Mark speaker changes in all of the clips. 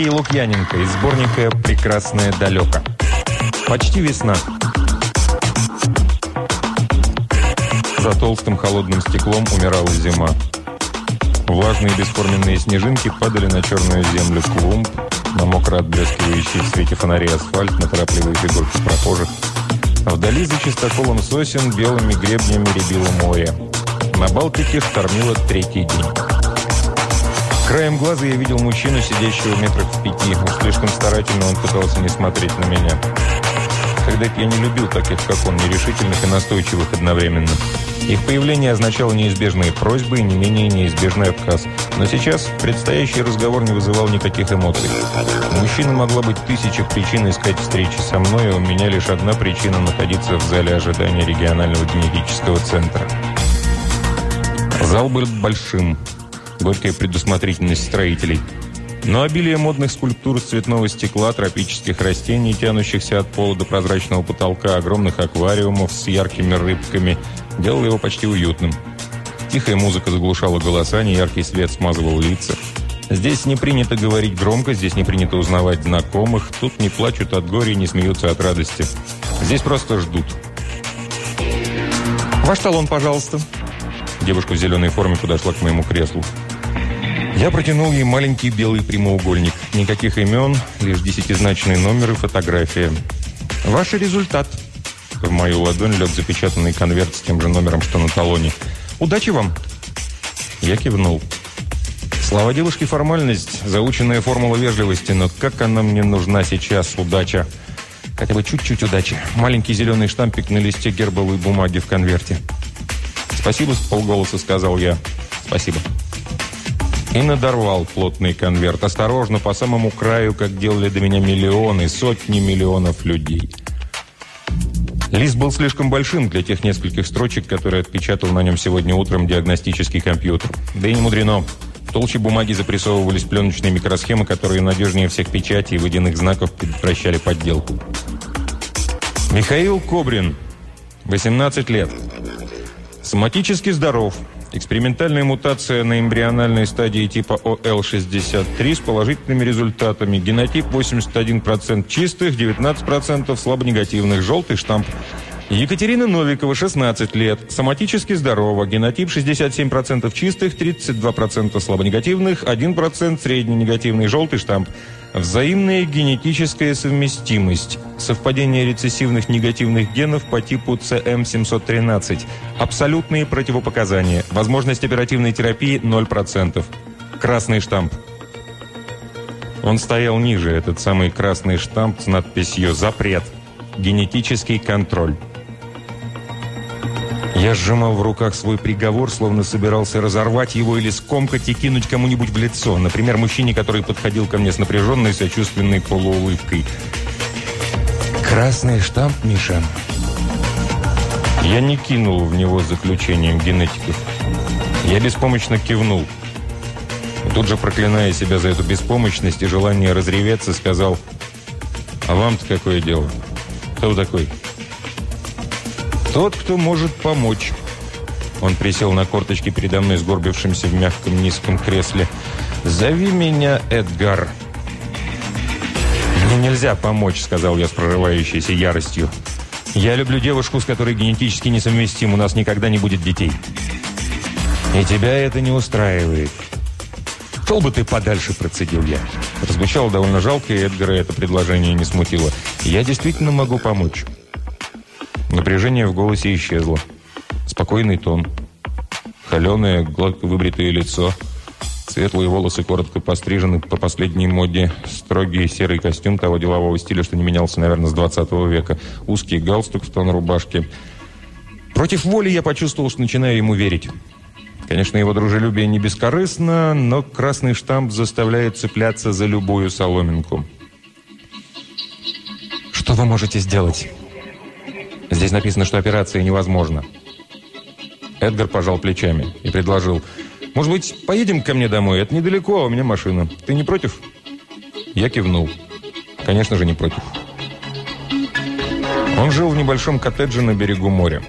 Speaker 1: Сергей Лукьяненко из сборника «Прекрасное далеко». Почти весна. За толстым холодным стеклом умирала зима. Влажные бесформенные снежинки падали на черную землю клумб, на мокро отблескивающий в свете фонарей асфальт, на торопливые фигурки прохожих. Вдали за чистоколом сосен белыми гребнями рябило море. На Балтике штормило третий день. Краем глаза я видел мужчину, сидящего метрах в пяти. Уж слишком старательно он пытался не смотреть на меня. Когда-то я не любил таких, как он, нерешительных и настойчивых одновременно. Их появление означало неизбежные просьбы и не менее неизбежный отказ. Но сейчас предстоящий разговор не вызывал никаких эмоций. У мужчины могла быть тысяча причин искать встречи со мной, а у меня лишь одна причина находиться в зале ожидания регионального генетического центра. Зал был большим. Горькая предусмотрительность строителей – но обилие модных скульптур из цветного стекла, тропических растений, тянущихся от пола до прозрачного потолка, огромных аквариумов с яркими рыбками, делало его почти уютным. Тихая музыка заглушала голоса, неяркий свет смазывал лица. Здесь не принято говорить громко, здесь не принято узнавать знакомых, тут не плачут от горя и не смеются от радости. Здесь просто ждут. «Ваш талон, пожалуйста». Девушка в зеленой форме подошла к моему креслу. Я протянул ей маленький белый прямоугольник. Никаких имен, лишь десятизначный номер и фотография. «Ваш результат». В мою ладонь лег запечатанный конверт с тем же номером, что на талоне. «Удачи вам!» Я кивнул. Слова девушки – формальность, заученная формула вежливости, но как она мне нужна сейчас, удача? Хотя бы чуть-чуть удачи. Маленький зеленый штампик на листе гербовой бумаги в конверте. «Спасибо», – полголоса сказал я. «Спасибо». И надорвал плотный конверт. Осторожно, по самому краю, как делали до меня миллионы, сотни миллионов людей. Лист был слишком большим для тех нескольких строчек, которые отпечатал на нем сегодня утром диагностический компьютер. Да и не мудрено. В толще бумаги запрессовывались пленочные микросхемы, которые надежнее всех печатей и водяных знаков предотвращали подделку. Михаил Кобрин, 18 лет. Соматически здоров. Экспериментальная мутация на эмбриональной стадии типа ОЛ-63 с положительными результатами. Генотип 81% чистых, 19% слабонегативных. Желтый штамп. Екатерина Новикова, 16 лет. Соматически здорова. Генотип 67% чистых, 32% слабонегативных, 1% средненегативный. Желтый штамп. Взаимная генетическая совместимость. Совпадение рецессивных негативных генов по типу CM713. Абсолютные противопоказания. Возможность оперативной терапии 0%. Красный штамп. Он стоял ниже, этот самый красный штамп с надписью «Запрет». Генетический контроль. Я сжимал в руках свой приговор, словно собирался разорвать его или скомкать и кинуть кому-нибудь в лицо. Например, мужчине, который подходил ко мне с напряженной, сочувственной полуулыбкой. «Красный штамп, Миша?» Я не кинул в него заключением генетиков. Я беспомощно кивнул. Тут же, проклиная себя за эту беспомощность и желание разреветься, сказал, «А вам-то какое дело? Кто вы такой?» «Тот, кто может помочь». Он присел на корточки передо мной, сгорбившимся в мягком низком кресле. «Зови меня Эдгар». «Мне нельзя помочь», — сказал я с прорывающейся яростью. «Я люблю девушку, с которой генетически несовместим. У нас никогда не будет детей». «И тебя это не устраивает». «Шел бы ты подальше», — процедил я. Размущало довольно жалко, и Эдгара это предложение не смутило. «Я действительно могу помочь». Напряжение в голосе исчезло. Спокойный тон. Холеное, гладко выбритое лицо. Светлые волосы коротко пострижены по последней моде. Строгий серый костюм того делового стиля, что не менялся, наверное, с 20 века. Узкий галстук в тон рубашки. Против воли я почувствовал, что начинаю ему верить. Конечно, его дружелюбие не бескорыстно, но красный штамп заставляет цепляться за любую соломинку. «Что вы можете сделать?» Здесь написано, что операция невозможна. Эдгар пожал плечами и предложил. «Может быть, поедем ко мне домой? Это недалеко, у меня машина. Ты не против?» Я кивнул. Конечно же, не против. Он жил в небольшом коттедже на берегу моря.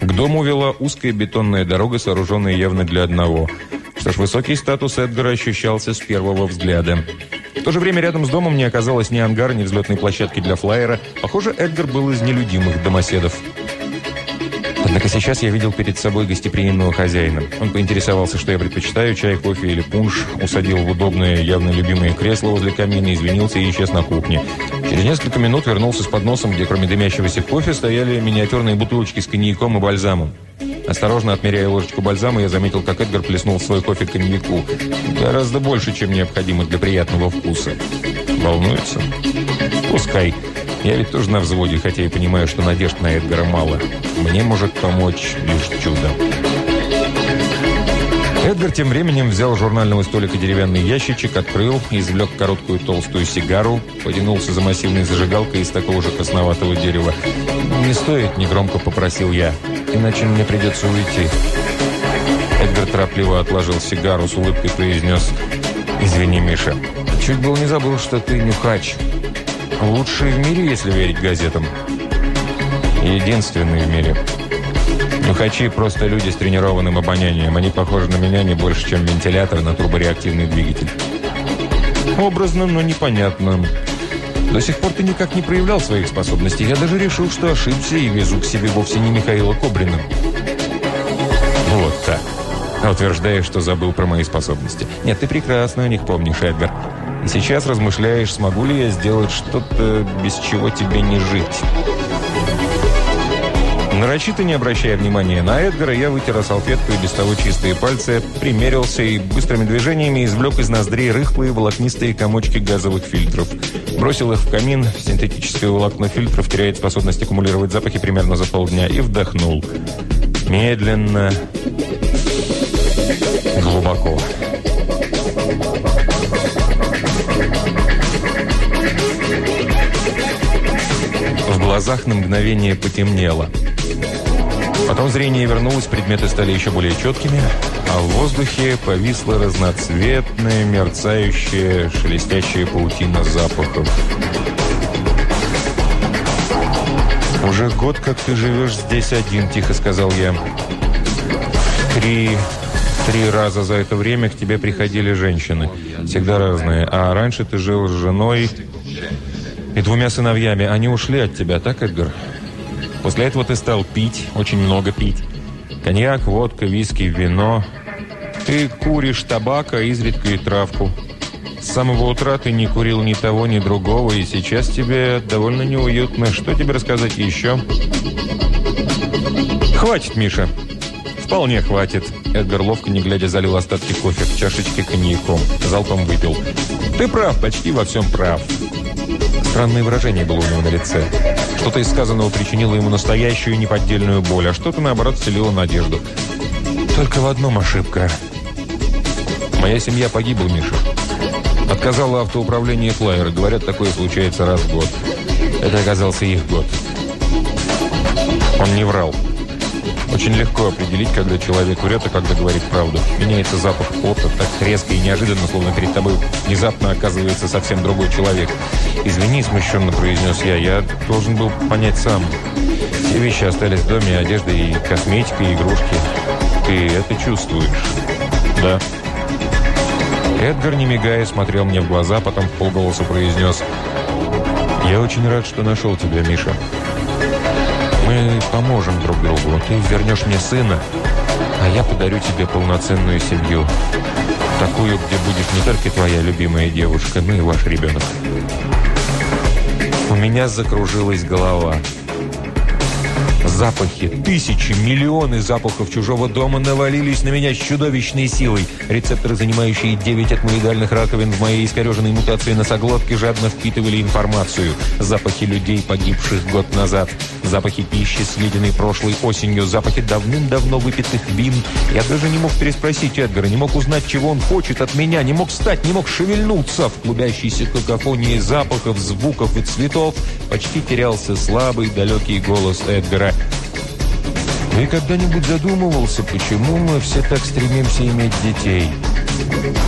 Speaker 1: К дому вела узкая бетонная дорога, сооруженная явно для одного. Что ж, высокий статус Эдгара ощущался с первого взгляда. В то же время рядом с домом не оказалось ни ангара, ни взлетной площадки для флайера. Похоже, Эдгар был из нелюдимых домоседов. Однако сейчас я видел перед собой гостеприимного хозяина. Он поинтересовался, что я предпочитаю, чай, кофе или пунш, усадил в удобное, явно любимое кресло возле камина, извинился и исчез на кухне. Через несколько минут вернулся с подносом, где кроме дымящегося кофе стояли миниатюрные бутылочки с коньяком и бальзамом. Осторожно отмеряя ложечку бальзама, я заметил, как Эдгар плеснул в свой кофе коньяку. Гораздо больше, чем необходимо для приятного вкуса. Волнуется? Пускай. Я ведь тоже на взводе, хотя и понимаю, что надежд на Эдгара мало. Мне может помочь лишь чудо. Эдгар тем временем взял журнального столика деревянный ящичек, открыл, извлек короткую толстую сигару, потянулся за массивной зажигалкой из такого же красноватого дерева. «Не стоит», — негромко попросил я, — «иначе мне придется уйти». Эдгар торопливо отложил сигару, с улыбкой произнес «Извини, Миша, чуть было не забыл, что ты нюхач». Лучший в мире, если верить газетам. Единственный в мире. Нюхачи просто люди с тренированным обонянием. Они похожи на меня не больше, чем вентилятор на турбореактивный двигатель. Образно, но непонятно. До сих пор ты никак не проявлял своих способностей. Я даже решил, что ошибся и везу к себе вовсе не Михаила Кобрина. Вот так. Утверждаешь, что забыл про мои способности. Нет, ты прекрасно о них помнишь, Эдгар. И сейчас размышляешь, смогу ли я сделать что-то, без чего тебе не жить. Нарочито не обращая внимания на Эдгара, я вытер салфетку и без того чистые пальцы, примерился и быстрыми движениями извлек из ноздрей рыхлые волокнистые комочки газовых фильтров. Бросил их в камин, синтетическое волокно фильтров теряет способность аккумулировать запахи примерно за полдня, и вдохнул. Медленно, глубоко. В глазах на мгновение потемнело. Потом зрение вернулось, предметы стали еще более четкими, а в воздухе повисла разноцветная, мерцающая, шелестящая паутина запахов. «Уже год, как ты живешь здесь один», – тихо сказал я. «Три, три раза за это время к тебе приходили женщины. Всегда разные. А раньше ты жил с женой и двумя сыновьями. Они ушли от тебя, так, Эдгар?» После этого ты стал пить, очень много пить. Коньяк, водка, виски, вино. Ты куришь табака, изредка и травку. С самого утра ты не курил ни того, ни другого, и сейчас тебе довольно неуютно. Что тебе рассказать еще? Хватит, Миша. Вполне хватит. Эдгар ловко, не глядя, залил остатки кофе в чашечке коньяком. Залпом выпил. Ты прав, почти во всем прав. Странное выражение было у него на лице. Что-то из сказанного причинило ему настоящую неподдельную боль, а что-то, наоборот, вселило надежду. Только в одном ошибка. Моя семья погибла, Миша. Отказала автоуправление флайера. Говорят, такое случается раз в год. Это оказался их год. Он не врал. Очень легко определить, когда человек врет, а когда говорит правду. Меняется запах пота так резко и неожиданно, словно перед тобой внезапно оказывается совсем другой человек. «Извини», – смущенно произнес я, – «я должен был понять сам. Все вещи остались в доме, одежда и косметика, и игрушки. Ты это чувствуешь?» «Да». Эдгар, не мигая, смотрел мне в глаза, потом в полголоса произнес «Я очень рад, что нашел тебя, Миша». Мы поможем друг другу. Ты вернешь мне сына, а я подарю тебе полноценную семью. Такую, где будет не только твоя любимая девушка, но и ваш ребенок. У меня закружилась голова. Запахи, тысячи, миллионы запахов чужого дома навалились на меня с чудовищной силой. Рецепторы, занимающие 9 атмоидальных раковин в моей искореженной мутации носоглотки, жадно впитывали информацию. Запахи людей, погибших год назад. Запахи пищи, съеденной прошлой осенью. Запахи давным-давно выпитых вин. Я даже не мог переспросить Эдгара, не мог узнать, чего он хочет от меня, не мог встать, не мог шевельнуться. В клубящейся какофонии запахов, звуков и цветов почти терялся слабый, далекий голос Эдгара. Ты когда-нибудь задумывался, почему мы все так стремимся иметь детей?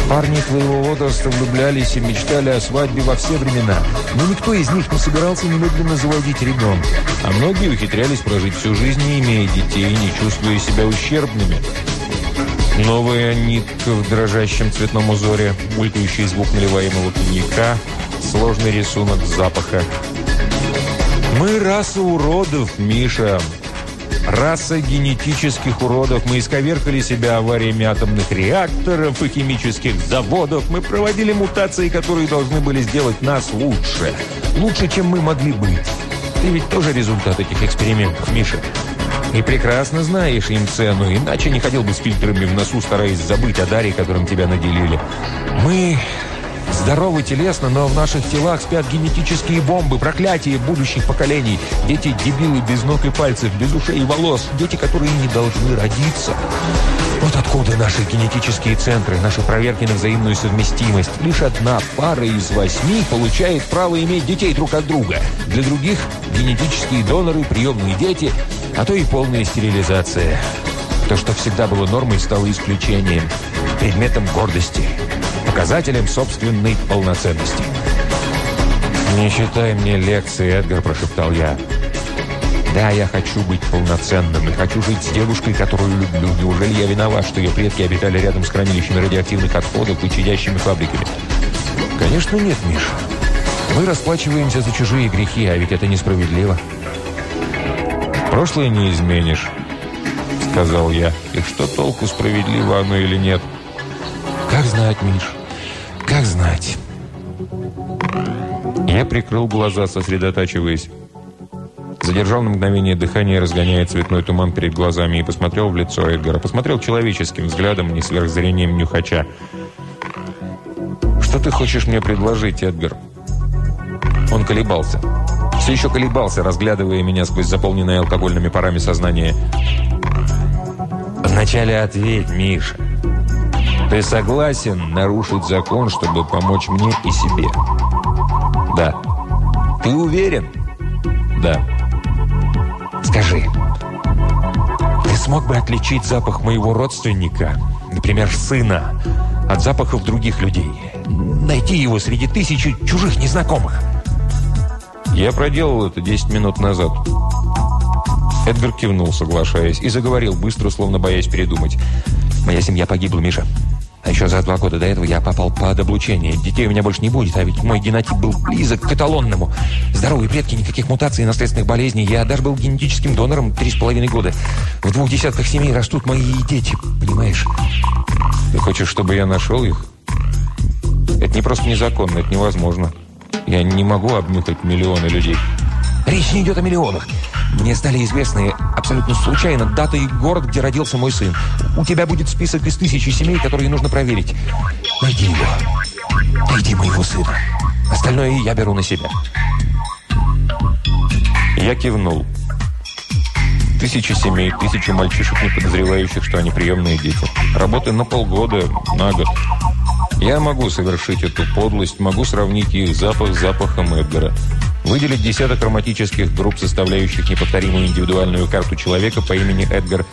Speaker 1: Парни твоего возраста влюблялись и мечтали о свадьбе во все времена, но никто из них не собирался немедленно заводить ребенка. А многие ухитрялись прожить всю жизнь, не имея детей, не чувствуя себя ущербными. Новая нитка в дрожащем цветном узоре, булькающий звук наливаемого коньяка, сложный рисунок запаха. «Мы раса уродов, Миша!» Раса генетических уродов. Мы исковеркали себя авариями атомных реакторов и химических заводов. Мы проводили мутации, которые должны были сделать нас лучше. Лучше, чем мы могли быть. Ты ведь тоже результат этих экспериментов, Миша. И прекрасно знаешь им цену, иначе не ходил бы с фильтрами в носу, стараясь забыть о даре, которым тебя наделили. Мы Здоровы телесно, но в наших телах спят генетические бомбы, проклятия будущих поколений. Дети дебилы без ног и пальцев, без ушей и волос. Дети, которые не должны родиться. Вот откуда наши генетические центры, наши проверки на взаимную совместимость. Лишь одна пара из восьми получает право иметь детей друг от друга. Для других – генетические доноры, приемные дети, а то и полная стерилизация. То, что всегда было нормой, стало исключением, предметом гордости – показателем собственной полноценности. «Не читай мне лекции, Эдгар», – прошептал я. «Да, я хочу быть полноценным и хочу жить с девушкой, которую люблю. Неужели я виноват, что ее предки обитали рядом с хранилищами радиоактивных отходов и чадящими фабриками?» «Конечно нет, Миша. Мы расплачиваемся за чужие грехи, а ведь это несправедливо». «Прошлое не изменишь», — сказал я. «И что толку, справедливо оно или нет?» «Как знать, Миш. Как знать. Я прикрыл глаза, сосредотачиваясь. Задержал на мгновение дыхание, разгоняя цветной туман перед глазами, и посмотрел в лицо Эдгара. Посмотрел человеческим взглядом, не сверхзрением нюхача. «Что ты хочешь мне предложить, Эдгар?» Он колебался. Все еще колебался, разглядывая меня сквозь заполненное алкогольными парами сознание. «Вначале ответь, Миша. Ты согласен нарушить закон, чтобы помочь мне и себе? Да. Ты уверен? Да. Скажи, ты смог бы отличить запах моего родственника, например, сына, от запахов других людей? Найти его среди тысячи чужих незнакомых? Я проделал это 10 минут назад. Эдгар кивнул, соглашаясь, и заговорил быстро, словно боясь передумать. «Моя семья погибла, Миша. А еще за два года до этого я попал под облучение. Детей у меня больше не будет, а ведь мой генотип был близок к эталонному. Здоровые предки, никаких мутаций и наследственных болезней. Я даже был генетическим донором три с половиной года. В двух десятках семей растут мои дети, понимаешь? Ты хочешь, чтобы я нашел их? Это не просто незаконно, это невозможно. Я не могу обнюхать миллионы людей. Речь не идет о миллионах. Мне стали известны абсолютно случайно дата и город, где родился мой сын. У тебя будет список из тысячи семей, которые нужно проверить. Найди его. Найди моего сына. Остальное я беру на себя. Я кивнул. Тысячи семей, тысячи мальчишек, не подозревающих, что они приемные дети. Работы на полгода, на год. Я могу совершить эту подлость, могу сравнить их запах с запахом Эдгара. Выделить десяток ароматических групп, составляющих неповторимую индивидуальную карту человека по имени Эдгар,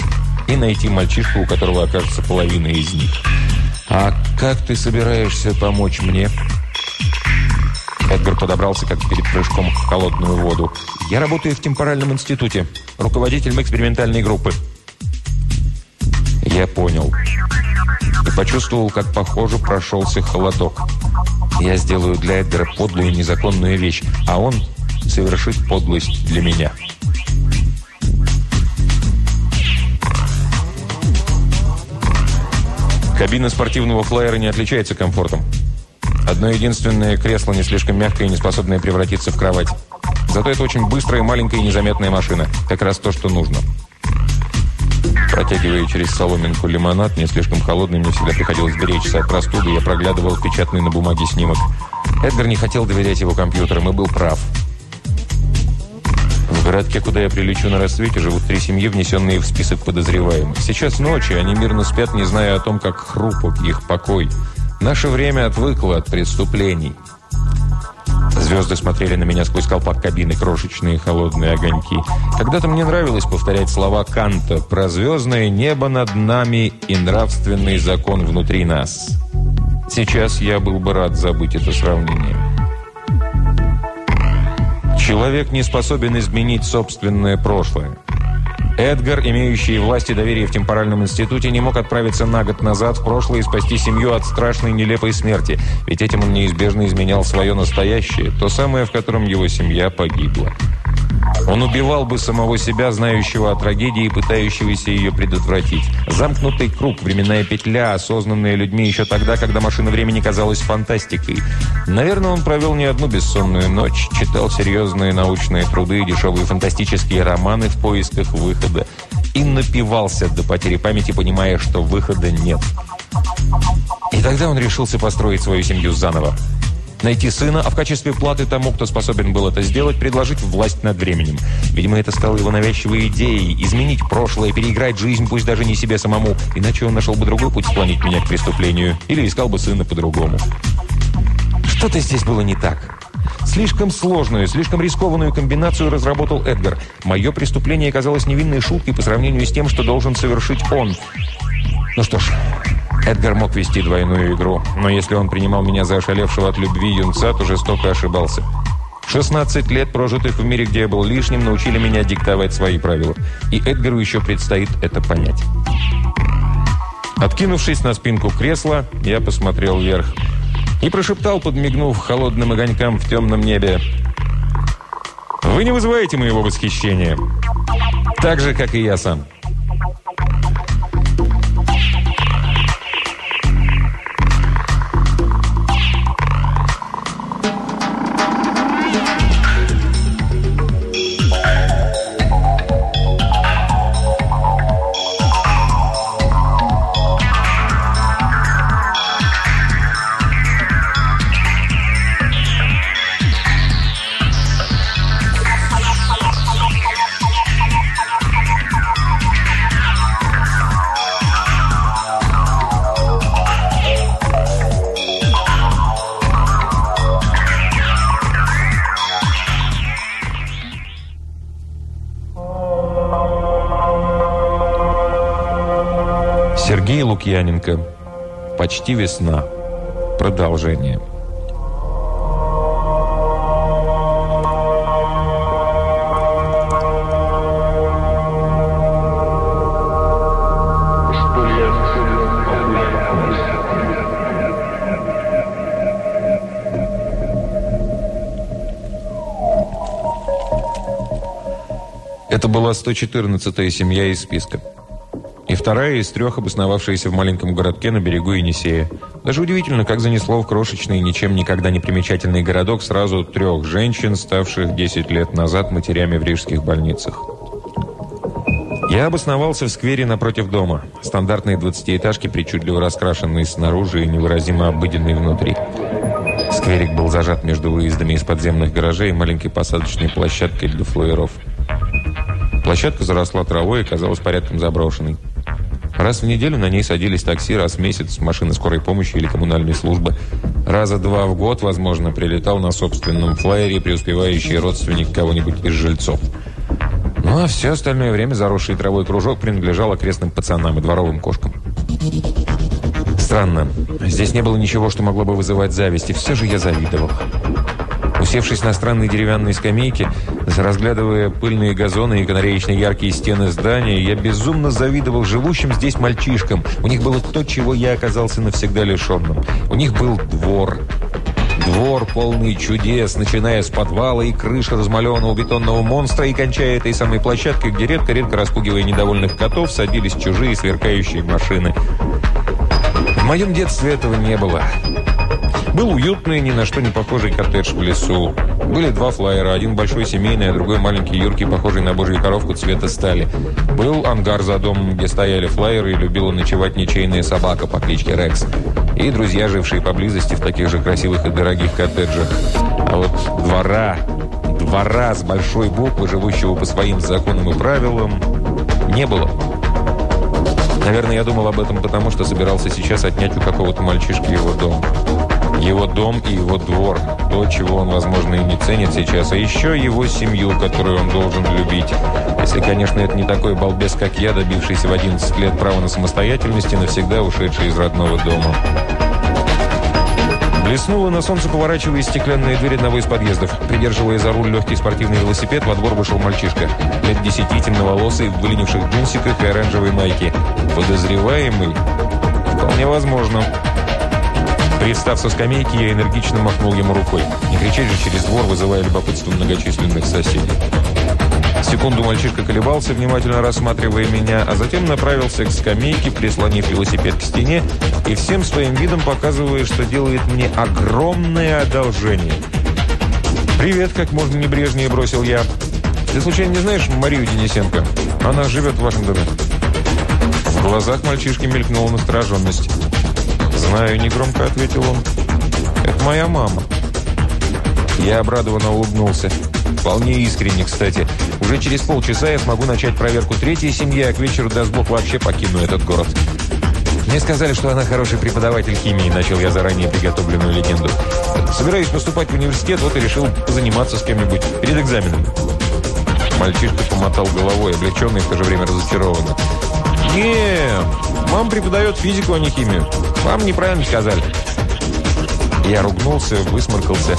Speaker 1: и найти мальчишку, у которого окажется половина из них. «А как ты собираешься помочь мне?» Эдгар подобрался, как перед прыжком в холодную воду. «Я работаю в темпоральном институте, руководителем экспериментальной группы». Я понял. И почувствовал, как, похоже, прошелся холодок. Я сделаю для Эдгара подлую незаконную вещь, а он совершит подлость для меня. Кабина спортивного флайера не отличается комфортом. Одно единственное кресло не слишком мягкое и не способное превратиться в кровать. Зато это очень быстрая, маленькая и незаметная машина. Как раз то, что нужно. Протягивая через соломинку лимонад, не слишком холодный, мне всегда приходилось беречься от простуды, я проглядывал печатный на бумаге снимок. Эдгар не хотел доверять его компьютерам и был прав. В городке, куда я прилечу на рассвете, живут три семьи, внесенные в список подозреваемых. Сейчас ночи, они мирно спят, не зная о том, как хрупок их покой. Наше время отвыкло от преступлений. Звезды смотрели на меня сквозь колпак кабины, крошечные холодные огоньки. Когда-то мне нравилось повторять слова Канта про звездное небо над нами и нравственный закон внутри нас. Сейчас я был бы рад забыть это сравнение. Человек не способен изменить собственное прошлое. Эдгар, имеющий власть и доверие в темпоральном институте, не мог отправиться на год назад в прошлое и спасти семью от страшной нелепой смерти, ведь этим он неизбежно изменял свое настоящее, то самое, в котором его семья погибла. Он убивал бы самого себя, знающего о трагедии и пытающегося ее предотвратить. Замкнутый круг, временная петля, осознанная людьми еще тогда, когда машина времени казалась фантастикой. Наверное, он провел не одну бессонную ночь, читал серьезные научные труды, дешевые фантастические романы в поисках выхода и напивался до потери памяти, понимая, что выхода нет. И тогда он решился построить свою семью заново. Найти сына, а в качестве платы тому, кто способен был это сделать, предложить власть над временем. Видимо, это стало его навязчивой идеей. Изменить прошлое, переиграть жизнь, пусть даже не себе самому. Иначе он нашел бы другой путь склонить меня к преступлению. Или искал бы сына по-другому. Что-то здесь было не так. Слишком сложную, слишком рискованную комбинацию разработал Эдгар. Мое преступление оказалось невинной шуткой по сравнению с тем, что должен совершить он. Ну что ж, Эдгар мог вести двойную игру, но если он принимал меня за ошалевшего от любви юнца, то жестоко ошибался. 16 лет, прожитых в мире, где я был лишним, научили меня диктовать свои правила. И Эдгару еще предстоит это понять. Откинувшись на спинку кресла, я посмотрел вверх и прошептал, подмигнув холодным огонькам в темном небе. «Вы не вызываете моего восхищения. Так же, как и я сам». Лукьяненко. Почти весна. Продолжение. Это была 114-я семья из списка. И вторая из трех, обосновавшаяся в маленьком городке на берегу Енисея. Даже удивительно, как занесло в крошечный, ничем никогда не примечательный городок сразу трех женщин, ставших 10 лет назад матерями в рижских больницах. Я обосновался в сквере напротив дома. Стандартные двадцатиэтажки, причудливо раскрашенные снаружи и невыразимо обыденные внутри. Скверик был зажат между выездами из подземных гаражей и маленькой посадочной площадкой для флоеров. Площадка заросла травой и казалась порядком заброшенной. Раз в неделю на ней садились такси, раз в месяц машины скорой помощи или коммунальной службы. Раза два в год, возможно, прилетал на собственном флайере преуспевающий родственник кого-нибудь из жильцов. Ну а все остальное время заросший травой кружок принадлежал окрестным пацанам и дворовым кошкам. Странно. Здесь не было ничего, что могло бы вызывать зависть, и все же я завидовал. Усевшись на странной деревянной скамейке, разглядывая пыльные газоны и канареечно яркие стены здания, я безумно завидовал живущим здесь мальчишкам. У них было то, чего я оказался навсегда лишенным. У них был двор. Двор, полный чудес, начиная с подвала и крыши размаленного бетонного монстра и кончая этой самой площадкой, где редко-редко распугивая недовольных котов, садились чужие сверкающие машины. В моем детстве этого не было. Был уютный, ни на что не похожий коттедж в лесу. Были два флайера, один большой семейный, а другой маленький юркий, похожий на божью коровку цвета стали. Был ангар за домом, где стояли флайеры и любила ночевать ничейная собака по кличке Рекс. И друзья, жившие поблизости в таких же красивых и дорогих коттеджах. А вот двора, двора с большой буквы, живущего по своим законам и правилам, не было. Наверное, я думал об этом потому, что собирался сейчас отнять у какого-то мальчишки его дом. Его дом и его двор. То, чего он, возможно, и не ценит сейчас. А еще его семью, которую он должен любить. Если, конечно, это не такой балбес, как я, добившийся в 11 лет права на самостоятельность и навсегда ушедший из родного дома. Блеснула на солнце, поворачивая стеклянные двери одного из подъездов. Придерживая за руль легкий спортивный велосипед, во двор вышел мальчишка. Лет десяти, темноволосый, в выленивших джинсиках и оранжевой майке. Подозреваемый? Вполне возможно. Представ со скамейки, я энергично махнул ему рукой. Не кричать же через двор, вызывая любопытство многочисленных соседей. Секунду мальчишка колебался, внимательно рассматривая меня, а затем направился к скамейке, прислонив велосипед к стене и всем своим видом показывая, что делает мне огромное одолжение. «Привет!» – как можно небрежнее бросил я. «Ты случайно не знаешь Марию Денисенко? Она живет в вашем доме». В глазах мальчишки мелькнула настороженность. «Знаю», – негромко ответил он. «Это моя мама». Я обрадованно улыбнулся. Вполне искренне, кстати. Уже через полчаса я смогу начать проверку третьей семьи, а к вечеру, даст Бог, вообще покину этот город. Мне сказали, что она хороший преподаватель химии, начал я заранее приготовленную легенду. Собираюсь поступать в университет, вот и решил заниматься с кем-нибудь перед экзаменом. Мальчишка помотал головой, облегченный и в то же время разочарованно. «Не, мама преподает физику, а не химию. Вам неправильно сказали». Я ругнулся, высморкался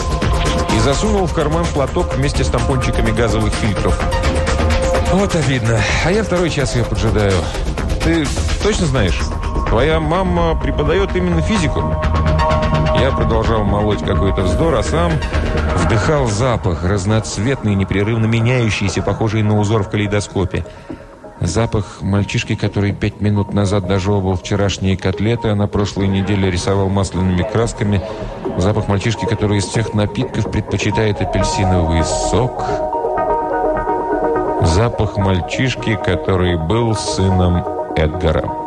Speaker 1: и засунул в карман платок вместе с тампончиками газовых фильтров. Вот обидно. А я второй час ее поджидаю. Ты точно знаешь? Твоя мама преподает именно физику. Я продолжал молоть какой-то вздор, а сам вдыхал запах, разноцветный, непрерывно меняющийся, похожий на узор в калейдоскопе. Запах мальчишки, который пять минут назад дожевывал вчерашние котлеты, а на прошлой неделе рисовал масляными красками. Запах мальчишки, который из всех напитков предпочитает апельсиновый сок. Запах мальчишки, который был сыном Эдгара.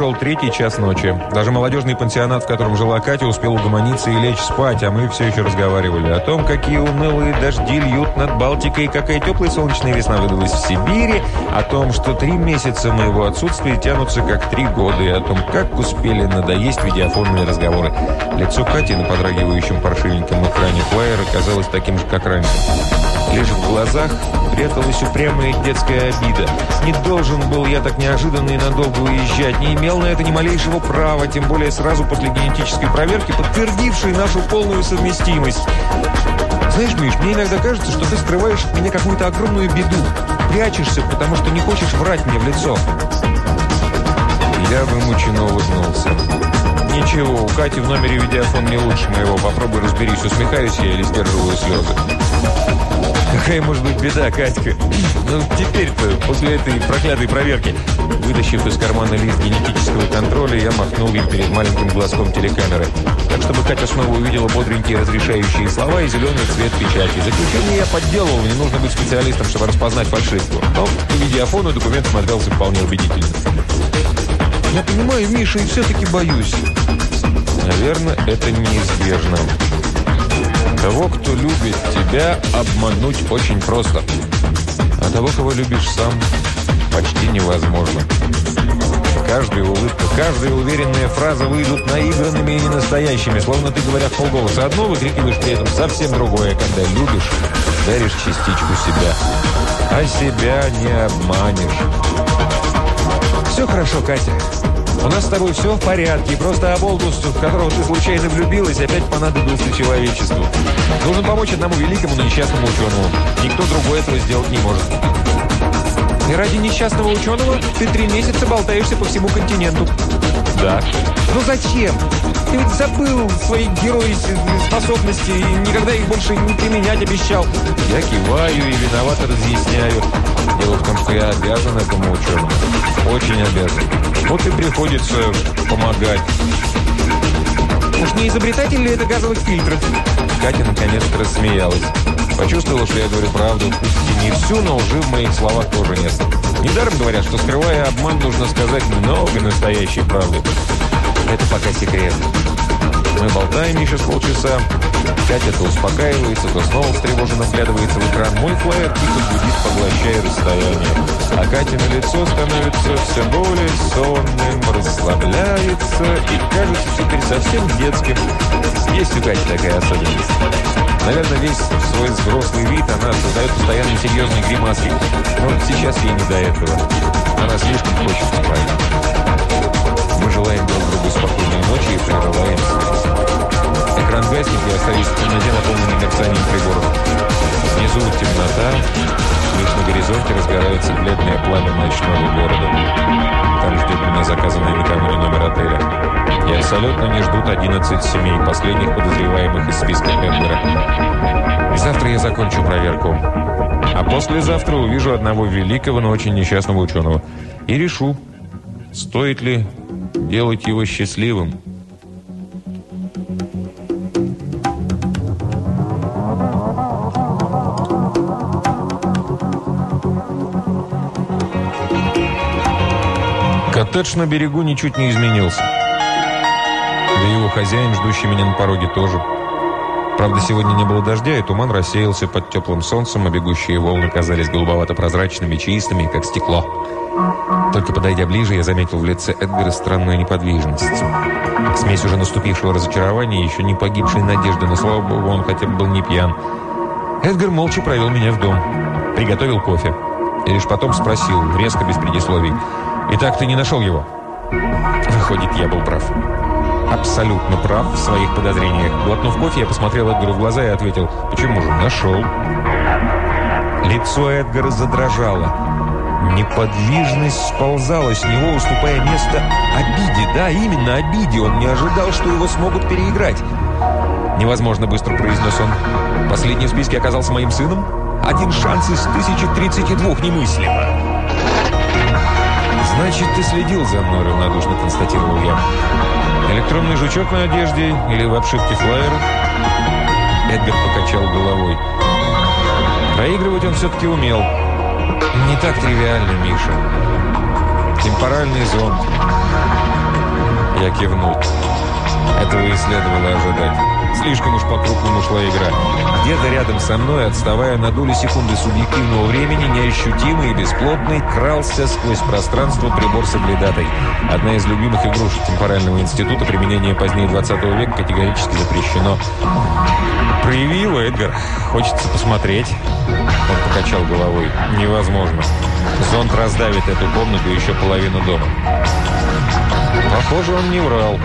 Speaker 1: Шел третий час ночи. Даже молодежный пансионат, в котором жила Катя, успел угомониться и лечь спать, а мы все еще разговаривали о том, какие унылые дожди льют над Балтикой, какая теплая солнечная весна выдалась в Сибири, о том, что три месяца моего отсутствия тянутся как три года, и о том, как успели надоесть видеофонные разговоры. Лицо Кати на подрагивающем паршивеньком экране флайера казалось таким же, как раньше. Лишь в глазах пряталась упрямая детская обида. Не должен был я так неожиданно и надолго уезжать, не имел на это ни малейшего права, тем более сразу после генетической проверки, подтвердившей нашу полную совместимость. Знаешь, Миш, мне иногда кажется, что ты скрываешь от меня какую-то огромную беду. Прячешься, потому что не хочешь врать мне в лицо. Я вымученно улыбнулся. Ничего, у Кати в номере видеофон не лучше моего. Попробуй разберись, усмехаюсь я или сдерживаю слезы. Какая может быть беда, Катька? Ну, теперь-то, после этой проклятой проверки. Вытащив из кармана лист генетического контроля, я махнул им перед маленьким глазком телекамеры. Так, чтобы Катя снова увидела бодренькие разрешающие слова и зеленый цвет печати. Заключение я подделал, не нужно быть специалистом, чтобы распознать фальшивку. Но по видеофону документ смотрелся вполне убедительно. Я понимаю, Миша, и все-таки боюсь. Наверное, это неизбежно. Того, кто любит тебя, обмануть очень просто. А того, кого любишь сам, почти невозможно. Каждая улыбка, каждая уверенная фраза выйдут наигранными и ненастоящими, словно ты, говоря в полголоса одно, выкрикиваешь при этом совсем другое. Когда любишь, даришь частичку себя. А себя не обманешь. Все хорошо, Катя. У нас с тобой все в порядке, просто оболтус, в которого ты случайно влюбилась, опять понадобился человечеству. Нужно помочь одному великому, но несчастному ученому. Никто другой этого сделать не может. И ради несчастного ученого ты три месяца болтаешься по всему континенту. Да. Ну зачем? Ты ведь забыл свои герои способности и никогда их больше не применять обещал. Я киваю и виновато разъясняю. Дело в том, что я обязан этому ученому. Очень обязан. Вот и приходится помогать. Уж не изобретатель ли это газовых фильтров? Катя наконец-то рассмеялась. Почувствовала, что я говорю правду. И не всю, но лжи в моих словах тоже нет. Недаром говорят, что скрывая обман, нужно сказать много настоящей правды. Это пока секрет. Мы болтаем еще с полчаса. Катя то успокаивается, то снова встревоженно вглядывается в экран. Мой флайер тихо гудит, поглощая расстояние. А Катя на лицо становится все более сонным, расслабляется и кажется теперь совсем детским. Есть у Кати такая особенность. Наверное, весь свой взрослый вид она создает постоянно серьезные гримаски. Но сейчас ей не до этого. Она слишком хочет спать. Мы желаем друг другу спокойной ночи и прерываем. Экран гаснет и остались в темноте, наполненной мерцанием приборов. Внизу темнота, лишь на горизонте разгорается бледное пламя ночного города. Там ждет меня заказанный накануне номер отеля. И абсолютно не ждут 11 семей, последних подозреваемых из списка. И завтра я закончу проверку. А послезавтра увижу одного великого, но очень несчастного ученого. И решу, стоит ли делать его счастливым. Коттедж на берегу ничуть не изменился. Да и его хозяин, ждущий меня на пороге, тоже. Правда, сегодня не было дождя, и туман рассеялся под теплым солнцем, а бегущие волны казались голубовато-прозрачными, чистыми, как стекло. Только подойдя ближе, я заметил в лице Эдгара странную неподвижность. Смесь уже наступившего разочарования, еще не погибшей надежды, но, слава богу, он хотя бы был не пьян. Эдгар молча провел меня в дом. Приготовил кофе. И лишь потом спросил, резко, без предисловий, «Итак, ты не нашел его?» Выходит, я был прав. Абсолютно прав в своих подозрениях. Глотнув кофе, я посмотрел Эдгару в глаза и ответил, «Почему же? Нашел». Лицо Эдгара задрожало. Неподвижность сползала с него, уступая место обиде. Да, именно обиде. Он не ожидал, что его смогут переиграть. «Невозможно», — быстро произнес он. «Последний в списке оказался моим сыном? Один шанс из тысячи тридцати двух немыслимо». «Значит, ты следил за мной», — равнодушно констатировал я. «Электронный жучок на одежде или в обшивке флайера?» Эдгар покачал головой. Проигрывать он все-таки умел. Не так тривиально, Миша. Темпоральный зонд. Я кивнул. Этого и следовало ожидать. Слишком уж по-крупному шла игра. Где-то рядом со мной, отставая на долю секунды субъективного времени, неощутимый и бесплотный, крался сквозь пространство прибор соблюдатой. Одна из любимых игрушек темпорального института, применение позднее 20 века категорически запрещено. «Прояви его, Эдгар. Хочется посмотреть». Он покачал головой. «Невозможно. Зонт раздавит эту комнату и еще половину дома». Похоже, он не врал.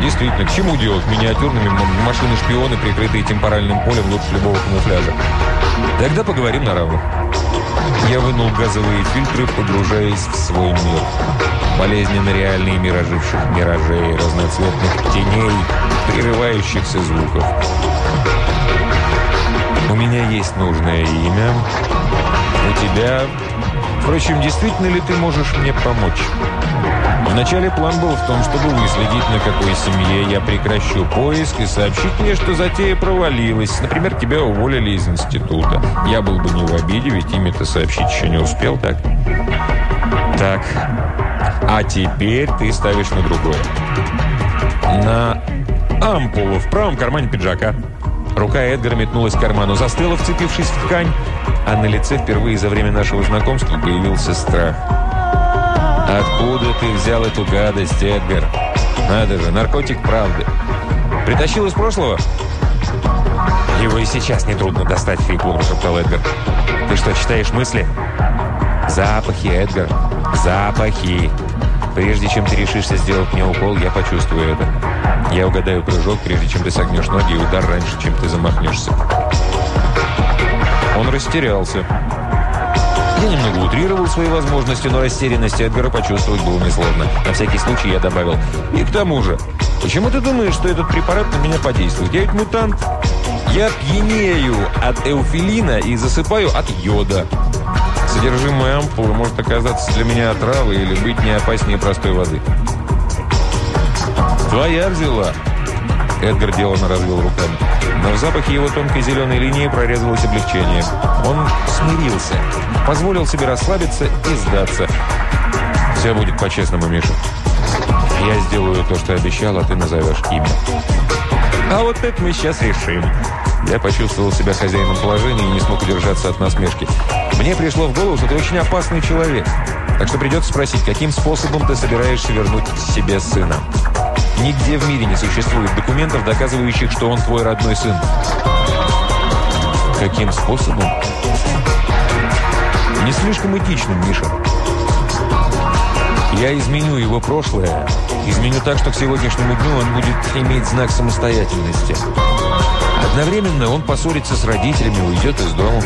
Speaker 1: Действительно, к чему делать миниатюрными машины-шпионы, прикрытые темпоральным полем лучше любого камуфляжа? Тогда поговорим на равных. Я вынул газовые фильтры, погружаясь в свой мир. Болезненно реальный мир оживших миражей, разноцветных теней, прерывающихся звуков. У меня есть нужное имя. У тебя... Впрочем, действительно ли ты можешь мне помочь? Вначале план был в том, чтобы выследить, на какой семье я прекращу поиск и сообщить мне, что затея провалилась. Например, тебя уволили из института. Я был бы не в обиде, ведь имя-то сообщить еще не успел, так? Так. А теперь ты ставишь на другое. На ампулу в правом кармане пиджака. Рука Эдгара метнулась к карману, застыла, вцепившись в ткань, а на лице впервые за время нашего знакомства появился страх. «Откуда ты взял эту гадость, Эдгар? Надо же, наркотик правды. Притащил из прошлого?» «Его и сейчас нетрудно достать, Фиклу», – прошептал Эдгар. «Ты что, читаешь мысли?» «Запахи, Эдгар, запахи. Прежде чем ты решишься сделать мне укол, я почувствую это. Я угадаю прыжок, прежде чем ты согнешь ноги, и удар раньше, чем ты замахнешься». Он растерялся. Я немного утрировал свои возможности, но растерянность Эдгара почувствовать было несложно. На всякий случай я добавил. И к тому же, почему ты думаешь, что этот препарат на меня подействует? Я ведь мутант. Я пьянею от эуфилина и засыпаю от йода. Содержимое ампулы может оказаться для меня отравой или быть не опаснее простой воды. «Твоя взяла!» Эдгар деланно развел руками. Но в запахе его тонкой зеленой линии прорезалось облегчение. Он смирился, позволил себе расслабиться и сдаться. «Все будет по-честному, Миша. Я сделаю то, что обещал, а ты назовешь имя». А вот это мы сейчас решим. Я почувствовал себя хозяином положения и не смог удержаться от насмешки. Мне пришло в голову, что ты очень опасный человек. Так что придется спросить, каким способом ты собираешься вернуть себе сына? Нигде в мире не существует документов, доказывающих, что он твой родной сын. Каким способом? Не слишком этичным, Миша. Я изменю его прошлое. Изменю так, что к сегодняшнему дню он будет иметь знак самостоятельности. Одновременно он поссорится с родителями, уйдет из дома.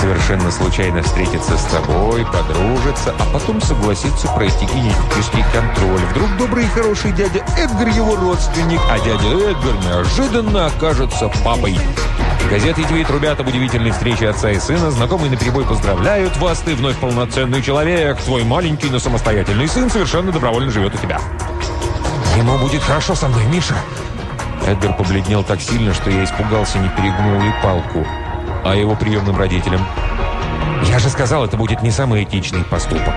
Speaker 1: Совершенно случайно встретится с тобой, подружится, а потом согласится пройти генетический контроль. Вдруг добрый и хороший дядя Эдгар его родственник, а дядя Эдгар неожиданно окажется папой. Газеты ТВ трубят об удивительной встрече отца и сына. Знакомые наперебой поздравляют вас. Ты вновь полноценный человек. Твой маленький, но самостоятельный сын совершенно добровольно живет у тебя. Ему будет хорошо со мной, Миша. Эдгар побледнел так сильно, что я испугался, не перегнул ли палку. А его приемным родителям? Я же сказал, это будет не самый этичный поступок.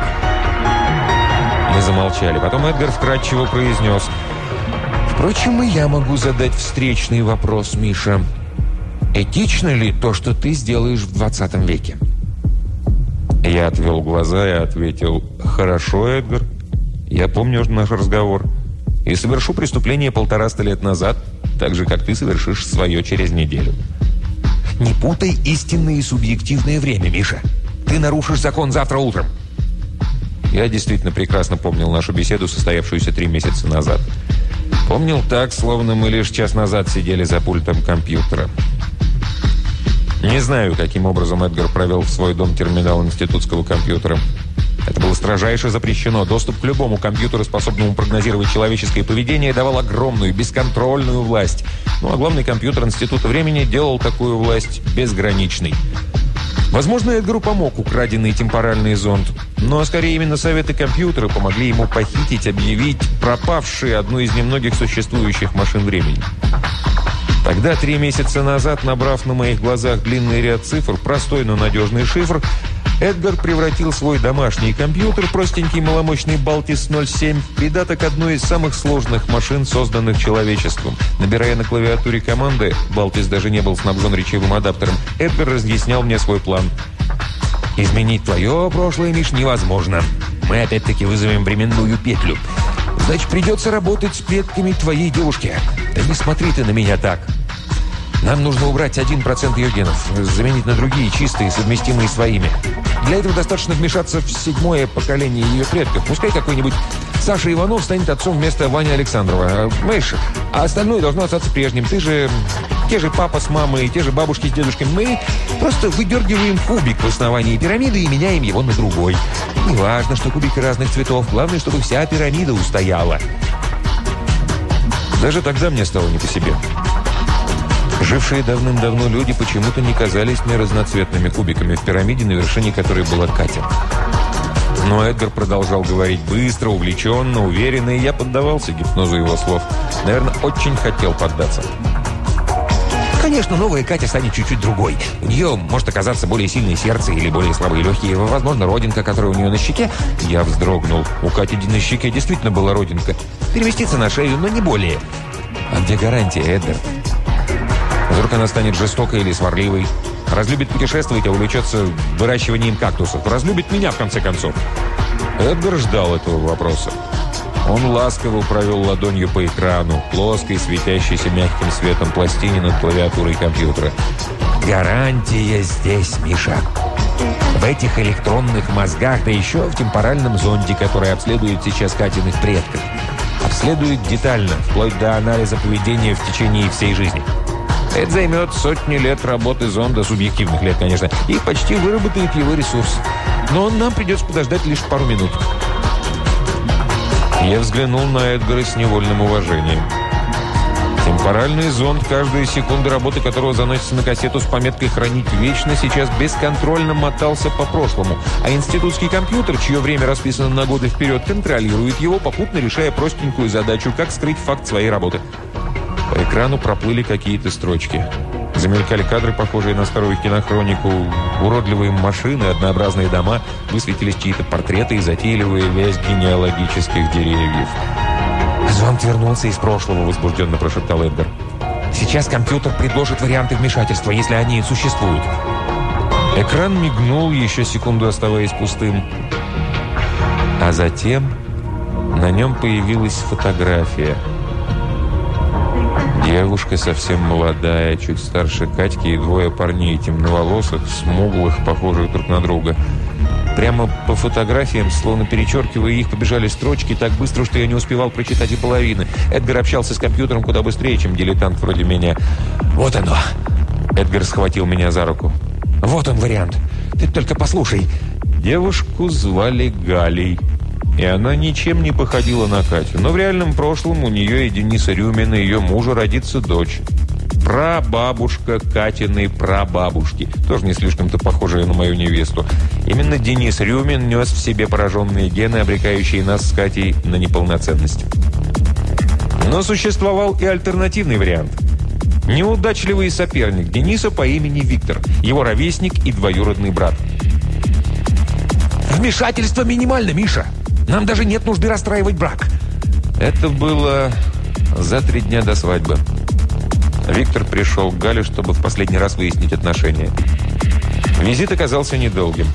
Speaker 1: Мы замолчали. Потом Эдгар вкратчиво произнес. Впрочем, и я могу задать встречный вопрос, Миша. Этично ли то, что ты сделаешь в 20 веке? Я отвел глаза и ответил, «Хорошо, Эдгар, я помню наш разговор и совершу преступление полтораста лет назад, так же, как ты совершишь свое через неделю». «Не путай истинное и субъективное время, Миша. Ты нарушишь закон завтра утром». Я действительно прекрасно помнил нашу беседу, состоявшуюся три месяца назад. Помнил так, словно мы лишь час назад сидели за пультом компьютера. Не знаю, каким образом Эдгар провел в свой дом терминал институтского компьютера. Это было строжайше запрещено. Доступ к любому компьютеру, способному прогнозировать человеческое поведение, давал огромную, бесконтрольную власть. Ну а главный компьютер Института времени делал такую власть безграничной. Возможно, Эдгару помог украденный темпоральный зонд. Но скорее именно советы компьютера помогли ему похитить, объявить пропавшие одну из немногих существующих машин времени. Тогда, три месяца назад, набрав на моих глазах длинный ряд цифр, простой, но надежный шифр, Эдгар превратил свой домашний компьютер, простенький маломощный Балтис 07, в придаток одной из самых сложных машин, созданных человечеством. Набирая на клавиатуре команды, Балтис даже не был снабжен речевым адаптером, Эдгар разъяснял мне свой план. «Изменить твое прошлое, Миш, невозможно. Мы опять-таки вызовем временную петлю. Значит, придется работать с предками твоей девушки. Да не смотри ты на меня так. Нам нужно убрать 1% ее генов, заменить на другие, чистые, совместимые своими. Для этого достаточно вмешаться в седьмое поколение ее предков. Пускай какой-нибудь Саша Иванов станет отцом вместо Вани Александрова. Понимаешь? А остальное должно остаться прежним. Ты же... Те же папа с мамой, те же бабушки с дедушкой. Мы просто выдергиваем кубик в основании пирамиды и меняем его на другой. Не важно, что кубики разных цветов. Главное, чтобы вся пирамида устояла. Даже тогда мне стало не по себе. Жившие давным-давно люди почему-то не казались мне разноцветными кубиками в пирамиде, на вершине которой была Катя. Но Эдгар продолжал говорить быстро, увлеченно, уверенно, и я поддавался гипнозу его слов. Наверное, очень хотел поддаться. Конечно, новая Катя станет чуть-чуть другой. У нее может оказаться более сильное сердце или более слабые легкие. Возможно, родинка, которая у нее на щеке. Я вздрогнул. У Кати на щеке действительно была родинка. Переместится на шею, но не более. А где гарантия, Эдгар? Вдруг она станет жестокой или сварливой. Разлюбит путешествовать, а увлечется выращиванием кактусов. Разлюбит меня, в конце концов. Эдгар ждал этого вопроса. Он ласково провел ладонью по экрану, плоской, светящейся мягким светом пластине над клавиатурой компьютера. «Гарантия здесь, Миша!» В этих электронных мозгах, да еще в темпоральном зонде, который обследует сейчас Катиных предков. Обследует детально, вплоть до анализа поведения в течение всей жизни. Это займет сотни лет работы зонда, субъективных лет, конечно, и почти выработает его ресурс. Но нам придется подождать лишь пару минут. Я взглянул на Эдгара с невольным уважением. Темпоральный зонд, каждая секунда работы которого заносится на кассету с пометкой «Хранить вечно», сейчас бесконтрольно мотался по прошлому, а институтский компьютер, чье время расписано на годы вперед, контролирует его, попутно решая простенькую задачу, как скрыть факт своей работы. По экрану проплыли какие-то строчки. Замелькали кадры, похожие на старую кинохронику. Уродливые машины, однообразные дома. Высветились чьи-то портреты и затейливые вязь генеалогических деревьев. «Зонт вернулся из прошлого», — возбужденно прошептал Эдгар. «Сейчас компьютер предложит варианты вмешательства, если они существуют».
Speaker 2: Экран мигнул, еще секунду оставаясь пустым. А затем на нем появилась фотография. Девушка совсем молодая, чуть старше Катьки и двое парней, темноволосых, смуглых, похожих друг на друга. Прямо по фотографиям, словно перечеркивая их, побежали строчки так быстро, что я не успевал прочитать и половины. Эдгар общался с компьютером куда быстрее, чем дилетант вроде меня.
Speaker 1: «Вот оно!»
Speaker 2: Эдгар схватил меня за руку.
Speaker 1: «Вот он вариант. Ты только послушай».
Speaker 2: Девушку звали Галей. И она ничем не походила на Катю. Но в реальном прошлом у нее и Дениса Рюмина, ее мужа, родится дочь. Прабабушка Катиной прабабушки. Тоже не слишком-то похожая на мою невесту. Именно Денис Рюмин нес в себе пораженные гены, обрекающие нас с Катей на неполноценность. Но существовал и альтернативный вариант. Неудачливый соперник Дениса по имени Виктор, его ровесник и двоюродный брат.
Speaker 1: «Вмешательство минимально, Миша!» Нам даже нет нужды расстраивать брак».
Speaker 2: Это было за три дня до свадьбы. Виктор пришел к Гале, чтобы в последний раз выяснить отношения. Визит оказался недолгим.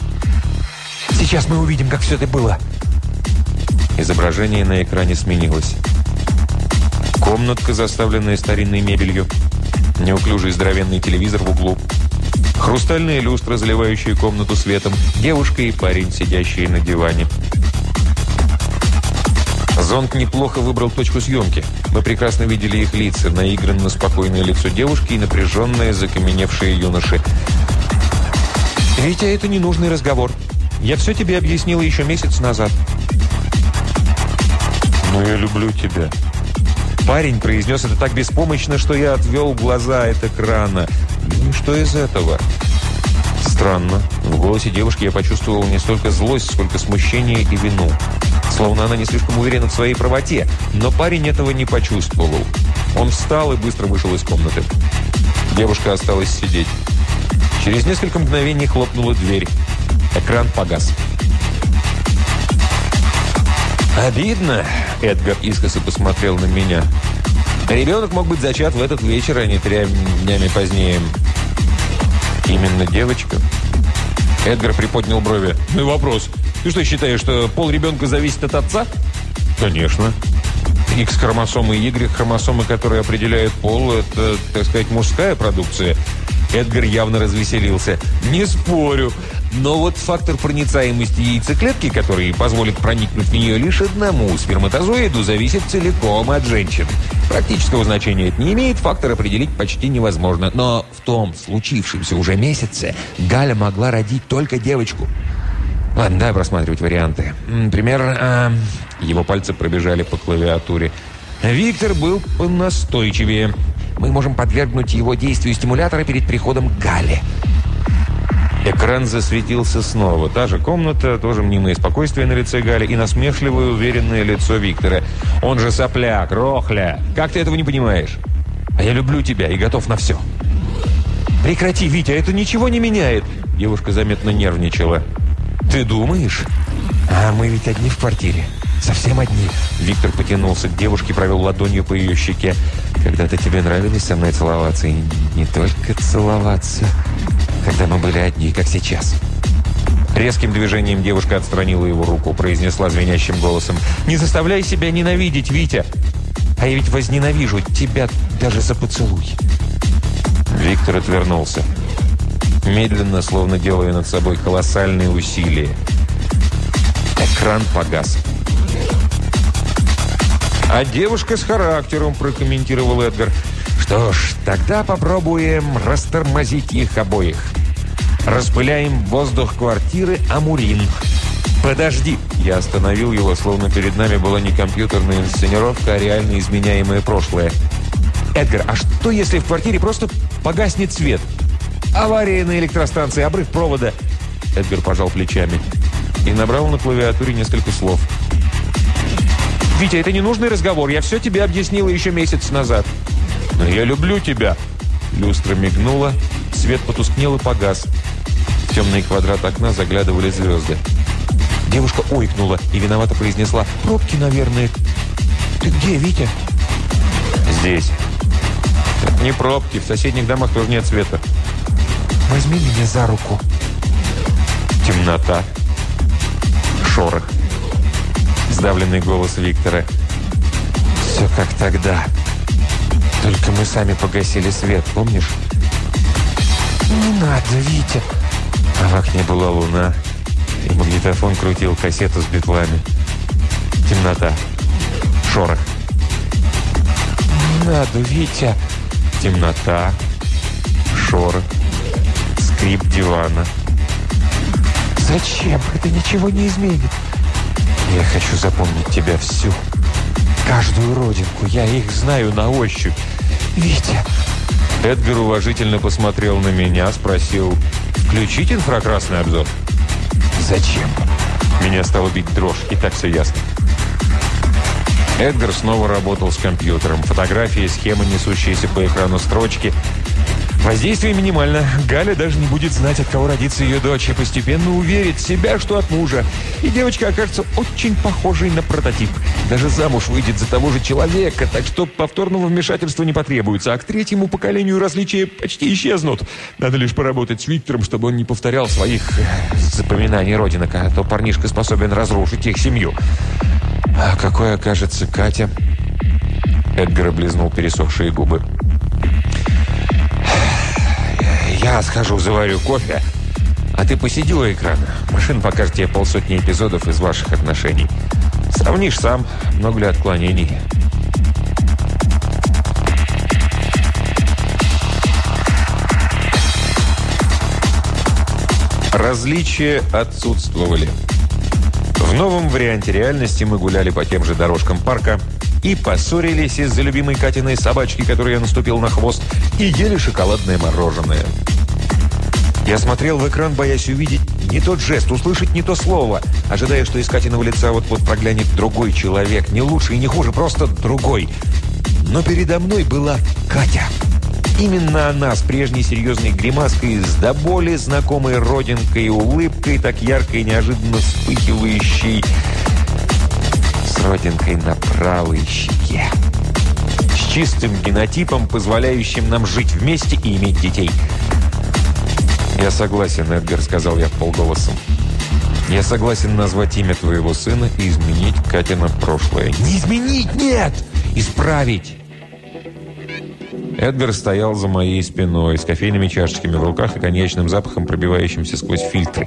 Speaker 1: «Сейчас мы увидим, как все это было».
Speaker 2: Изображение на экране сменилось. Комнатка, заставленная старинной мебелью. Неуклюжий здоровенный телевизор в углу. Хрустальная люстра, заливающая комнату светом. Девушка и парень, сидящие на диване. Зонт неплохо выбрал точку съемки. Мы прекрасно видели их лица, наигранно спокойное лицо девушки и напряженное, закаменевшее юноши.
Speaker 1: «Витя, это ненужный разговор. Я все тебе объяснила еще месяц назад».
Speaker 2: «Но я люблю тебя».
Speaker 1: Парень произнес это так беспомощно, что я отвел глаза от экрана. Ну, что из этого? Странно. В голосе девушки я почувствовал не столько злость, сколько смущение и вину словно она не слишком уверена в своей правоте. Но парень этого не почувствовал. Он встал и быстро вышел из комнаты. Девушка осталась сидеть. Через несколько мгновений хлопнула дверь. Экран погас. «Обидно», — Эдгар искоса посмотрел на меня. «Ребенок мог быть зачат в этот вечер, а не тремя днями позднее». «Именно девочка?» Эдгар приподнял брови. «Ну и вопрос. Ты что, считаешь, что пол ребенка зависит от отца? Конечно. X-хромосомы и Y-хромосомы, которые определяют пол, это, так сказать, мужская продукция. Эдгар явно развеселился. Не спорю. Но вот фактор проницаемости яйцеклетки, который позволит проникнуть в нее лишь одному сперматозоиду, зависит целиком от женщин. Практического значения это не имеет, фактор определить почти невозможно. Но в том случившемся уже месяце Галя могла родить только девочку. Ладно, давай просматривать варианты. Например, э, его пальцы пробежали по клавиатуре. Виктор был понастойчивее. Мы можем подвергнуть его действию стимулятора перед приходом к Гале. Экран засветился снова. Та же комната, тоже мнимое спокойствие на лице Гали и насмешливое уверенное лицо Виктора. Он же сопляк, рохля. Как ты этого не понимаешь? А я люблю тебя и готов на все. Прекрати, Витя, это ничего не меняет. Девушка заметно нервничала. «Ты думаешь?» «А мы ведь одни в квартире. Совсем одни». Виктор потянулся к девушке, провел ладонью по ее щеке. «Когда-то тебе нравилось со мной целоваться, и не только целоваться, когда мы были одни, как сейчас». Резким движением девушка отстранила его руку, произнесла звенящим голосом. «Не заставляй себя ненавидеть, Витя! А я ведь возненавижу тебя даже за поцелуй!» Виктор отвернулся медленно, словно делая над собой колоссальные усилия. Экран погас. «А девушка с характером», – прокомментировал Эдгар. «Что ж, тогда попробуем растормозить их обоих. Распыляем воздух квартиры Амурин». «Подожди!» Я остановил его, словно перед нами была не компьютерная инсценировка, а реально изменяемое прошлое. «Эдгар, а что, если в квартире просто погаснет свет?» Авария на электростанции, обрыв провода. Эдгар пожал плечами и набрал на клавиатуре несколько слов. «Витя, это ненужный разговор. Я все тебе объяснила еще месяц назад». «Но я люблю тебя». Люстра мигнула, свет потускнел и погас. В темный квадрат окна заглядывали звезды. Девушка ойкнула и виновато произнесла «Пробки, наверное». Ты где, Витя? Здесь. Не пробки, в соседних домах тоже нет света.
Speaker 3: Возьми меня за руку.
Speaker 1: Темнота. Шорох. Сдавленный голос Виктора. Все как тогда. Только мы сами погасили свет, помнишь?
Speaker 3: Не надо, Витя.
Speaker 1: А в окне была луна, и магнитофон крутил кассету с битлами. Темнота. Шорох.
Speaker 3: Не надо, Витя.
Speaker 1: Темнота. Шорох. Скрип дивана.
Speaker 3: Зачем? Это ничего не изменит.
Speaker 1: Я хочу запомнить тебя всю. Каждую родинку. Я их знаю на ощупь.
Speaker 3: Витя.
Speaker 1: Эдгар уважительно посмотрел на меня, спросил, включить инфракрасный обзор?
Speaker 3: Зачем?
Speaker 1: Меня стало бить дрожь, и так все ясно. Эдгар снова работал с компьютером. Фотографии, схемы, несущиеся по экрану строчки – Воздействие минимально. Галя даже не будет знать, от кого родится ее дочь, и постепенно уверит себя, что от мужа. И девочка окажется очень похожей на прототип. Даже замуж выйдет за того же человека, так что повторного вмешательства не потребуется, а к третьему поколению различия почти исчезнут. Надо лишь поработать с Виктором, чтобы он не повторял своих э, запоминаний родинок, а то парнишка способен разрушить их семью. А какой окажется Катя? Эдгар облизнул пересохшие губы. Я схожу, заварю кофе, а ты посиди у экрана. Машина покажет тебе полсотни эпизодов из ваших отношений. Сравнишь сам, много ли отклонений. Различия отсутствовали. В новом варианте реальности мы гуляли по тем же дорожкам парка и поссорились из-за любимой Катиной собачки, которой я наступил на хвост, и ели шоколадное мороженое. Я смотрел в экран, боясь увидеть не тот жест, услышать не то слово, ожидая, что из Катиного лица вот-вот проглянет другой человек, не лучше и не хуже, просто другой. Но передо мной была Катя. Именно она с прежней серьезной гримаской, с до боли знакомой родинкой улыбкой, так ярко и неожиданно вспыхивающей, родинкой на правой щеке. С чистым генотипом, позволяющим нам жить вместе и иметь детей. «Я согласен, Эдгар», — сказал я полголосом. «Я согласен назвать имя твоего сына и изменить Катина прошлое». «Не изменить, нет! Исправить!» Эдгар стоял за моей спиной с кофейными чашечками в руках и конечным запахом, пробивающимся сквозь фильтры.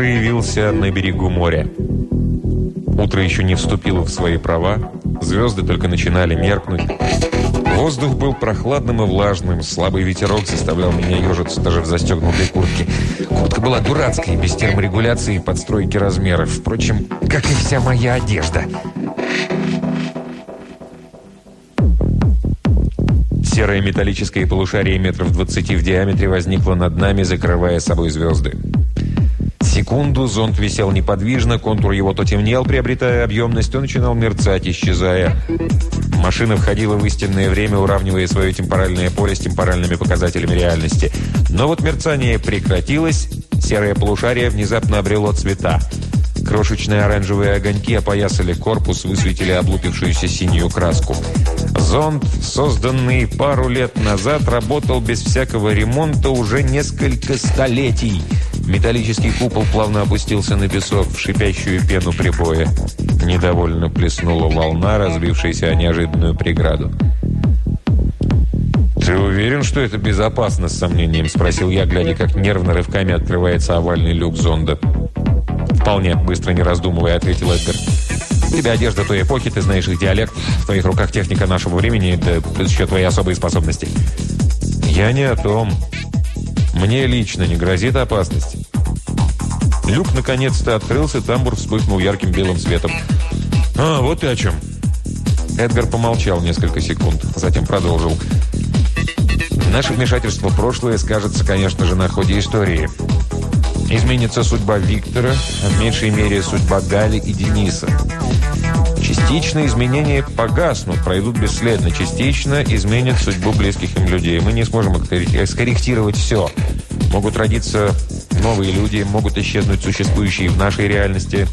Speaker 1: Проявился на берегу моря. Утро еще не вступило в свои права, звезды только начинали меркнуть. Воздух был прохладным и влажным, слабый ветерок заставлял меня ежиться даже в застегнутой куртке. Куртка была дурацкой, без терморегуляции и подстройки размеров. Впрочем, как и вся моя одежда. Серое металлическое полушарие метров 20 в диаметре возникло над нами, закрывая собой звезды. Секунду зонд висел неподвижно, контур его то темнел, приобретая объемность, то начинал мерцать, исчезая. Машина входила в истинное время, уравнивая свое темпоральное поле с темпоральными показателями реальности. Но вот мерцание прекратилось, серое полушарие внезапно обрело цвета. Крошечные оранжевые огоньки опоясали корпус, высветили облупившуюся синюю краску. Зонд, созданный пару лет назад, работал без всякого ремонта уже несколько столетий. Металлический купол плавно опустился на песок в шипящую пену прибоя. Недовольно плеснула волна, разбившаяся о неожиданную преграду. «Ты уверен, что это безопасно?» – с сомнением спросил я, глядя, как нервно рывками открывается овальный люк зонда. «Вполне», – быстро не раздумывая, ответил Эдгар. «У тебя одежда той эпохи, ты знаешь их диалект, в твоих руках техника нашего времени, да еще твои особые способности». «Я не о том. Мне лично не грозит опасность». Люк наконец-то открылся, тамбур вспыхнул ярким белым светом. «А, вот и о чем». Эдгар помолчал несколько секунд, затем продолжил. «Наше вмешательство в прошлое скажется, конечно же, на ходе истории. Изменится судьба Виктора, а в меньшей мере судьба Гали и Дениса. Частично изменения погаснут, пройдут бесследно. Частично изменят судьбу близких им людей. Мы не сможем скорректировать все. Могут родиться новые люди, могут исчезнуть существующие в нашей реальности.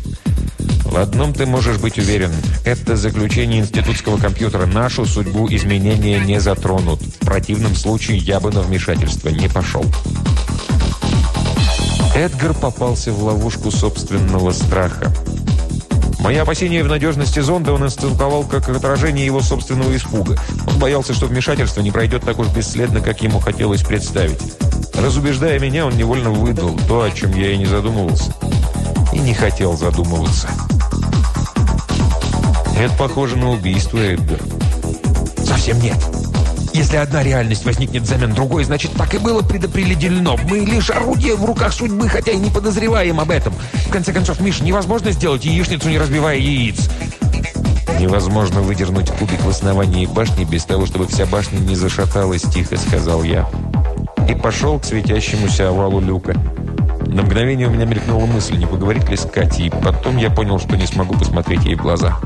Speaker 1: В одном ты можешь быть уверен. Это заключение институтского компьютера. Нашу судьбу изменения не затронут. В противном случае я бы на вмешательство не пошел. Эдгар попался в ловушку собственного страха. Мои опасения в надежности зонда он инстинктовал как отражение его собственного испуга. Он боялся, что вмешательство не пройдет так уж бесследно, как ему хотелось представить. Разубеждая меня, он невольно выдал то, о чем я и не задумывался. И не хотел задумываться. Это похоже на убийство, Эдгар.
Speaker 4: Совсем нет. Если одна реальность возникнет взамен другой, значит, так и было предопределено. Мы лишь орудие в руках судьбы, хотя и не подозреваем об этом. В конце концов, Миш, невозможно сделать яичницу, не разбивая яиц.
Speaker 1: «Невозможно выдернуть кубик в основании башни без того, чтобы вся башня не зашаталась тихо», — сказал я. И пошел к светящемуся овалу люка. На мгновение у меня мелькнула мысль, не поговорить ли с Катей. Потом я понял, что не смогу посмотреть ей в глаза.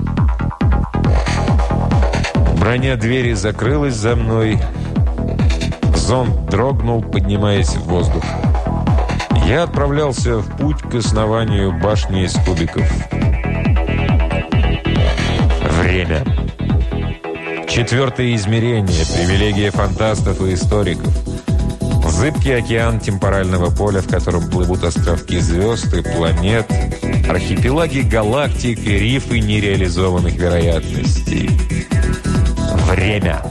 Speaker 1: Броня двери закрылась за мной. Зонт дрогнул, поднимаясь в воздух. Я отправлялся в путь к основанию башни из кубиков. Время. Четвертое измерение. Привилегия фантастов и историков. Зыбкий океан темпорального поля, в котором плывут островки звезд и планет, архипелаги галактик и рифы нереализованных вероятностей. Время.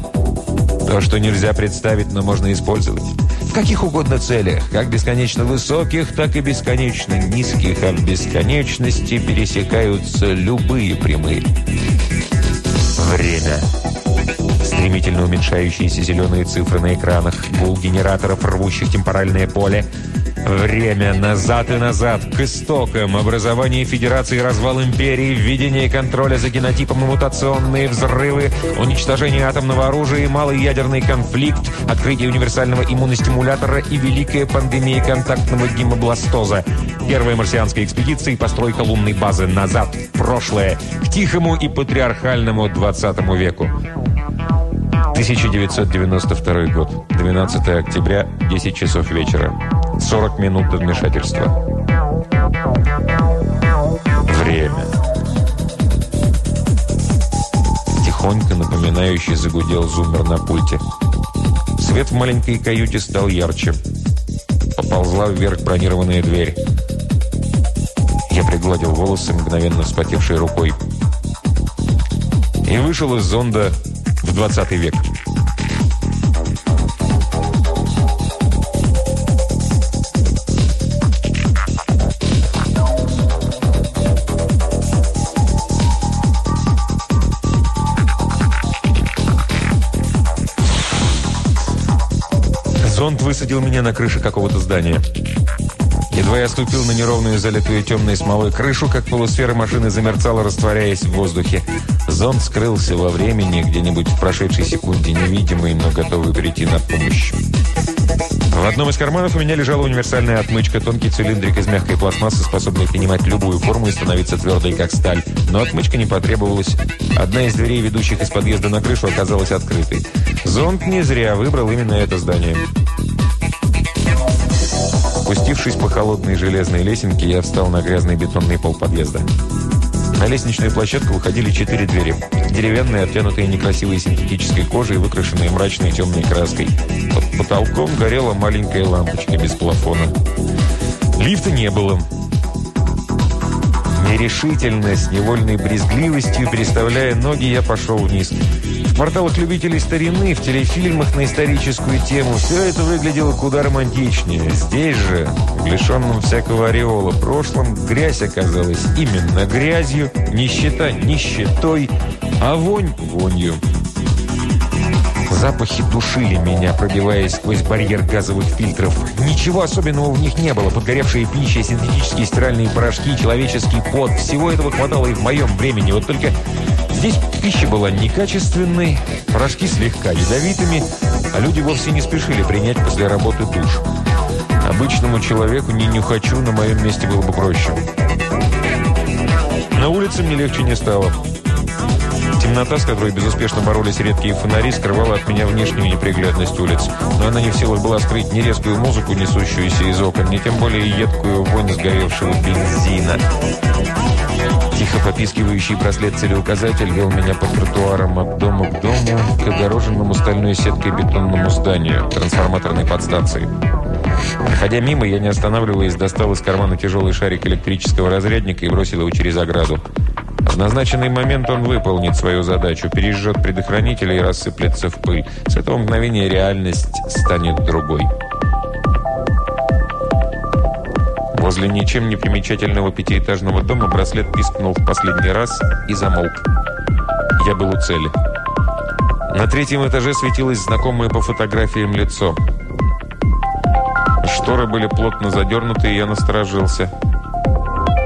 Speaker 1: То, что нельзя представить, но можно использовать. В каких угодно целях, как бесконечно высоких, так и бесконечно низких, в бесконечности пересекаются любые прямые. Время. Стремительно уменьшающиеся зеленые цифры на экранах, гул генераторов, рвущих темпоральное поле – Время назад и назад, к истокам, образование Федерации, развал империи, введение контроля за генотипом и мутационные взрывы, уничтожение атомного оружия и малый ядерный конфликт, открытие универсального иммуностимулятора и великая пандемия контактного гемобластоза, первая марсианская экспедиция и постройка лунной базы назад, в прошлое, к тихому и патриархальному 20 веку. 1992 год, 12 октября, 10 часов вечера. 40 минут до вмешательства. Время. Тихонько напоминающий загудел зумер на пульте. Свет в маленькой каюте стал ярче. Поползла вверх бронированная дверь. Я пригладил волосы, мгновенно вспотевшей рукой. И вышел из зонда в 20 век. Высадил меня на крыше какого-то здания. Едва я ступил на неровную, залитую темной смолой крышу, как полусфера машины замерцала, растворяясь в воздухе. Зонт скрылся во времени, где-нибудь в прошедшей секунде, невидимый, но готовый прийти на помощь. В одном из карманов у меня лежала универсальная отмычка, тонкий цилиндрик из мягкой пластмассы, способный принимать любую форму и становиться твердой, как сталь. Но отмычка не потребовалась. Одна из дверей, ведущих из подъезда на крышу, оказалась открытой. Зонт не зря выбрал именно это здание. Спустившись по холодной железной лесенке, я встал на грязный бетонный пол подъезда. На лестничную площадку выходили четыре двери. Деревянные, обтянутые некрасивой синтетической кожей, выкрашенные мрачной темной краской. Под потолком горела маленькая лампочка без плафона. Лифта не было. Нерешительно, с невольной брезгливостью, переставляя ноги, я пошел вниз. В кварталах любителей старины, в телефильмах на историческую тему все это выглядело куда романтичнее. Здесь же, в лишенном всякого ореола прошлом, грязь оказалась именно грязью, нищета нищетой, а вонь вонью. Запахи душили меня, пробиваясь сквозь барьер газовых фильтров. Ничего особенного в них не было. Подгоревшая пища, синтетические стиральные порошки, человеческий пот. Всего этого хватало и в моем времени. Вот только здесь пища была некачественной, порошки слегка ядовитыми, а люди вовсе не спешили принять после работы душ. Обычному человеку не нюхачу на моем месте было бы проще. На улице мне легче не стало. Темнота, с которой безуспешно боролись редкие фонари, скрывала от меня внешнюю неприглядность улиц. Но она не в силах была скрыть ни резкую музыку, несущуюся из окон, ни тем более едкую вонь сгоревшего бензина. Тихо попискивающий браслет-целеуказатель вел меня по тротуарам от дома к дому к огороженному стальной сеткой бетонному зданию, трансформаторной подстанции. Проходя мимо, я не останавливаясь, достал из кармана тяжелый шарик электрического разрядника и бросил его через ограду. В назначенный момент он выполнит свою задачу, пережжет предохранитель и рассыплется в пыль. С этого мгновения реальность станет другой. Возле ничем не примечательного пятиэтажного дома браслет пискнул в последний раз и замолк. Я был у цели. На третьем этаже светилось знакомое по фотографиям лицо. Шторы были плотно задернуты, и я насторожился.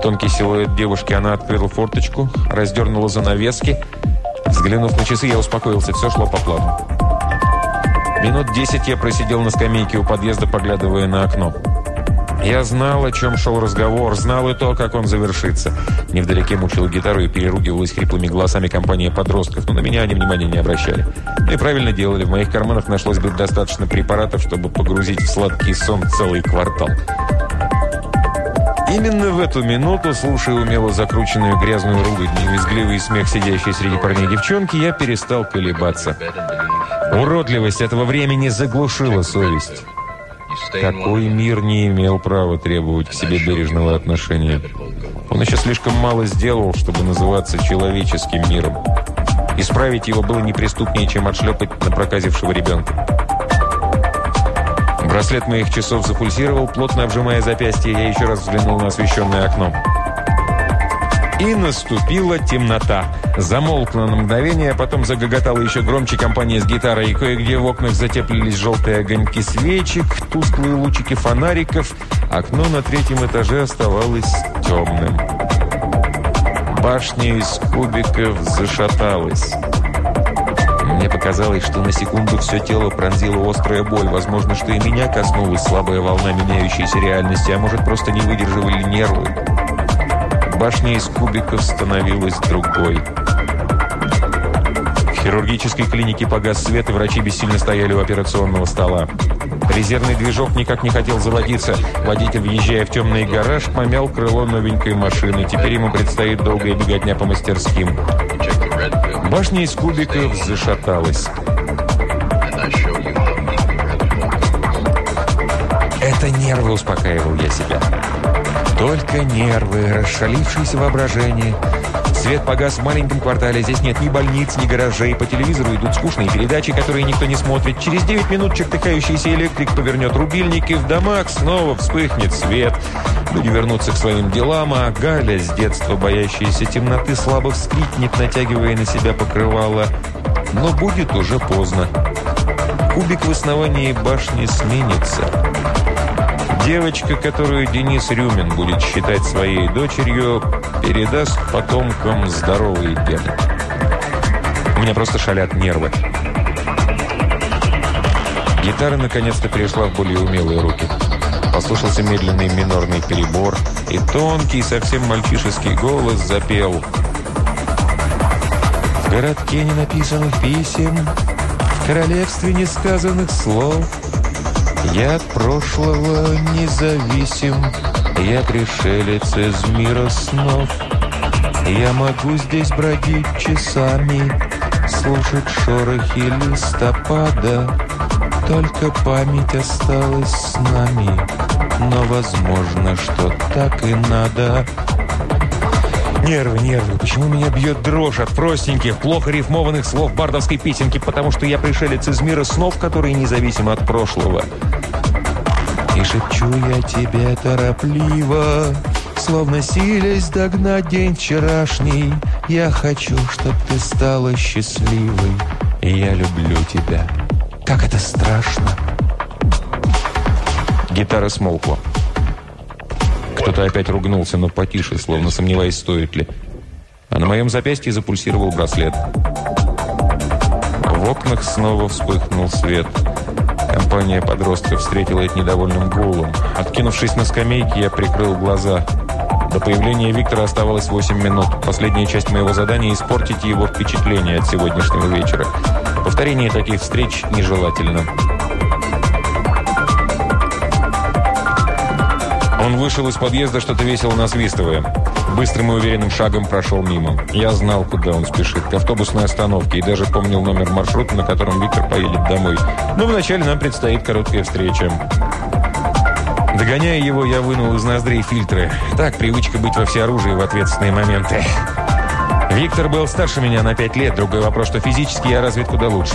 Speaker 1: Тонкий силуэт девушки, она открыла форточку, раздернула занавески. Взглянув на часы, я успокоился, все шло по плану. Минут десять я просидел на скамейке у подъезда, поглядывая на окно. Я знал, о чем шел разговор, знал и то, как он завершится. Невдалеке мучила гитару и переругивалась хриплыми голосами компания подростков, но на меня они внимания не обращали. И правильно делали, в моих карманах нашлось бы достаточно препаратов, чтобы погрузить в сладкий сон целый квартал. Именно в эту минуту, слушая умело закрученную грязную ругань и визгливый смех сидящей среди парней девчонки, я перестал колебаться. Уродливость этого времени заглушила совесть. Какой мир не имел права требовать к себе бережного отношения? Он еще слишком мало сделал, чтобы называться человеческим миром. Исправить его было неприступнее, чем отшлепать напроказившего ребенка. Браслет моих часов запульсировал, плотно обжимая запястье. Я еще раз взглянул на освещенное окно. И наступила темнота. Замолкла на мгновение, а потом загоготала еще громче компания с гитарой, и кое-где в окнах затеплились желтые огоньки свечек, тусклые лучики фонариков. Окно на третьем этаже оставалось темным. Башня из кубиков зашаталась. Мне показалось, что на секунду все тело пронзила острая боль. Возможно, что и меня коснулась слабая волна меняющейся реальности, а может, просто не выдерживали нервы. Башня из кубиков становилась другой. В хирургической клинике погас свет, и врачи бессильно стояли у операционного стола. Резервный движок никак не хотел заводиться. Водитель, въезжая в темный гараж, помял крыло новенькой машины. Теперь ему предстоит долгая беготня по мастерским. Башня из кубиков зашаталась. Это нервы, успокаивал я себя. Только нервы, расшалившееся воображение. Свет погас в маленьком квартале. Здесь нет ни больниц, ни гаражей. По телевизору идут скучные передачи, которые никто не смотрит. Через 9 минут чертыхающийся электрик повернет рубильник, и в домах снова вспыхнет свет. Люди вернутся к своим делам, а Галя, с детства боящаяся темноты, слабо вскрикнет, натягивая на себя покрывало. Но будет уже поздно. Кубик в основании башни сменится. Девочка, которую Денис Рюмин будет считать своей дочерью, передаст потомкам здоровые гены. У меня просто шалят нервы. Гитара наконец-то перешла в более умелые руки. Послушался медленный минорный перебор, и тонкий, совсем мальчишеский голос запел. В городке ненаписанных писем, в королевстве несказанных слов — я от прошлого независим, я пришелец из мира снов. Я могу здесь бродить часами, слушать шорохи листопада. Только память осталась с нами, но возможно, что так и надо. Нервы, нервы. Почему меня бьет дрожь от простеньких, плохо рифмованных слов бардовской песенки? Потому что я пришелец из мира снов, которые независимы от прошлого. И шепчу я тебе торопливо, Словно силясь догнать день вчерашний. Я хочу, чтоб ты стала счастливой, И я люблю тебя. Как это страшно. Гитара смолкла. Кто-то опять ругнулся, но потише, словно сомневаясь, стоит ли. А на моем запястье запульсировал браслет. В окнах снова вспыхнул свет. Компания подростков встретила их недовольным гулом. Откинувшись на скамейке, я прикрыл глаза. До появления Виктора оставалось 8 минут. Последняя часть моего задания – испортить его впечатление от сегодняшнего вечера. Повторение таких встреч нежелательно. Он вышел из подъезда, что-то весело насвистывая. Быстрым и уверенным шагом прошел мимо. Я знал, куда он спешит, к автобусной остановке, и даже помнил номер маршрута, на котором Виктор поедет домой. Но вначале нам предстоит короткая встреча. Догоняя его, я вынул из ноздрей фильтры. Так, привычка быть во всеоружии в ответственные моменты. Виктор был старше меня на пять лет. Другой вопрос, что физически я развит куда лучше.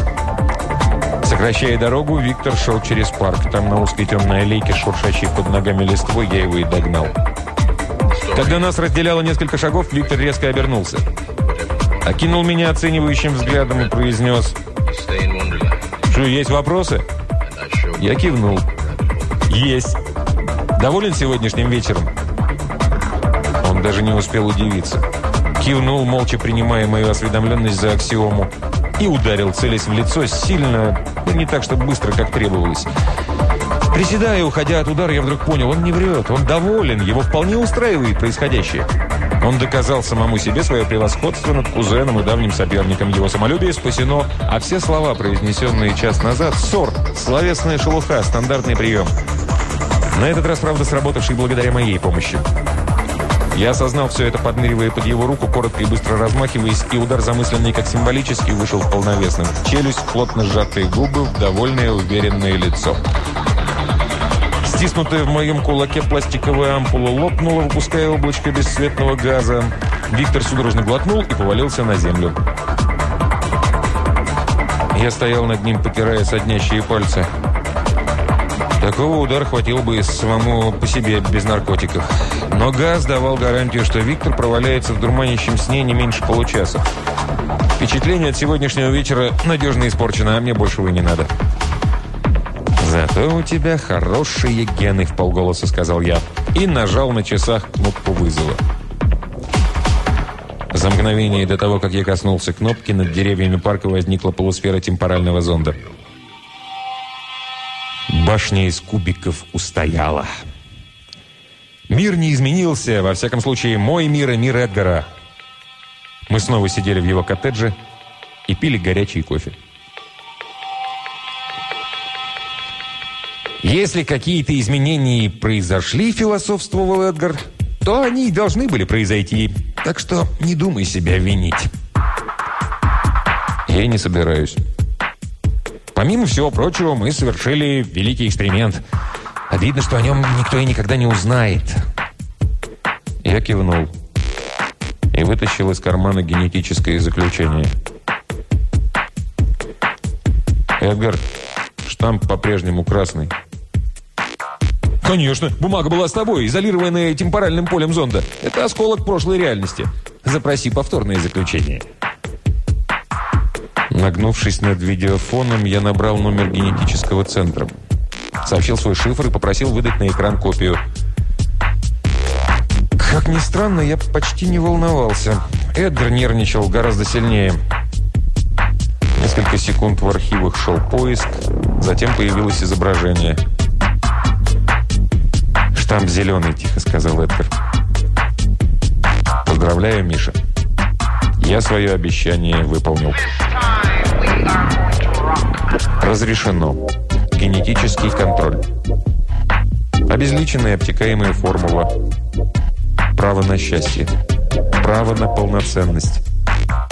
Speaker 1: Сокращая дорогу, Виктор шел через парк. Там на узкой темной аллейке, шуршащей под ногами листвой, я его и догнал. Когда нас разделяло несколько шагов, Виктор резко обернулся. Окинул меня оценивающим взглядом и произнес «Что, есть вопросы?» Я кивнул. «Есть. Доволен сегодняшним вечером?» Он даже не успел удивиться. Кивнул, молча принимая мою осведомленность за аксиому и ударил, целясь в лицо сильно, но не так, чтобы быстро, как требовалось. Приседая, уходя от удара, я вдруг понял, он не врет, он доволен, его вполне устраивает происходящее. Он доказал самому себе свое превосходство над кузеном и давним соперником. Его самолюбие спасено, а все слова, произнесенные час назад, ссор, словесная шелуха, стандартный прием. На этот раз, правда, сработавший благодаря моей помощи. Я осознал все это, подныривая под его руку, коротко и быстро размахиваясь, и удар замысленный как символический вышел полновесным. Челюсть, плотно сжатые губы, довольное уверенное лицо. Стиснутая в моем кулаке пластиковая ампула лопнула, выпуская облачко бесцветного газа. Виктор судорожно глотнул и повалился на землю. Я стоял над ним, потирая соднящие пальцы. Такого удара хватило бы и самому по себе без наркотиков. Но газ давал гарантию, что Виктор проваляется в дурманящем сне не меньше получаса. Впечатление от сегодняшнего вечера надежно испорчено, а мне большего и не надо. «Зато у тебя хорошие гены», — в полголоса сказал я. И нажал на часах кнопку вызова. За мгновение до того, как я коснулся кнопки, над деревьями парка возникла полусфера темпорального зонда. Башня из кубиков устояла. Мир не изменился, во всяком случае, мой мир и мир Эдгара. Мы снова сидели в его коттедже и пили горячий кофе. Если какие-то изменения произошли, философствовал Эдгар, то они и должны были произойти. Так что не думай себя винить. Я не собираюсь. Помимо всего прочего, мы совершили великий эксперимент. Обидно, что о нем никто и никогда не узнает. Я кивнул и вытащил из кармана генетическое заключение. «Эдгар, штамп по-прежнему красный». «Конечно, бумага была с тобой, изолированная темпоральным полем зонда. Это осколок прошлой реальности. Запроси повторное заключение». Нагнувшись над видеофоном, я набрал номер генетического центра. Сообщил свой шифр и попросил выдать на экран копию. Как ни странно, я почти не волновался. Эдгар нервничал гораздо сильнее. Несколько секунд в архивах шел поиск, затем появилось изображение. «Штамп зеленый», — тихо сказал Эдгар. «Поздравляю, Миша. Я свое обещание выполнил». Разрешено. Генетический контроль. Обезличенная обтекаемая формула. Право на счастье. Право на полноценность.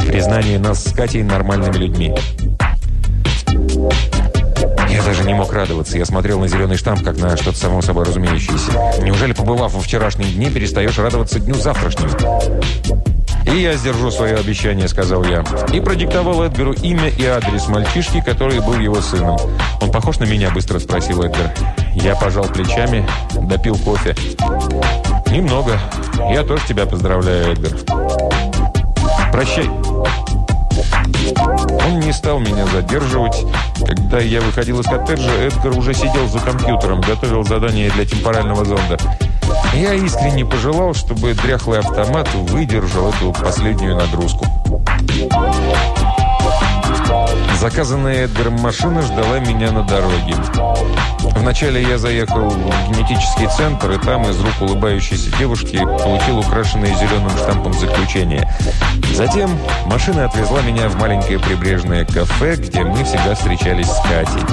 Speaker 1: Признание нас с Катей нормальными людьми. Даже не мог радоваться. Я смотрел на зеленый штамп, как на что-то само собой разумеющееся. Неужели, побывав во вчерашнем дне, перестаешь радоваться дню завтрашнему? «И я сдержу свое обещание», — сказал я. И продиктовал Эдгару имя и адрес мальчишки, который был его сыном. «Он похож на меня?» — быстро спросил Эдгар. Я пожал плечами, допил кофе. «Немного. Я тоже тебя поздравляю, Эдгар. Прощай». Он не стал меня задерживать. Когда я выходил из коттеджа, Эдгар уже сидел за компьютером, готовил задание для темпорального зонда. Я искренне пожелал, чтобы дряхлый автомат выдержал эту последнюю нагрузку. Заказанная Эдгаром машина ждала меня на дороге. Вначале я заехал в генетический центр, и там из рук улыбающейся девушки получил украшенное зеленым штампом заключение. Затем машина отвезла меня в маленькое прибрежное кафе, где мы всегда встречались с Катей.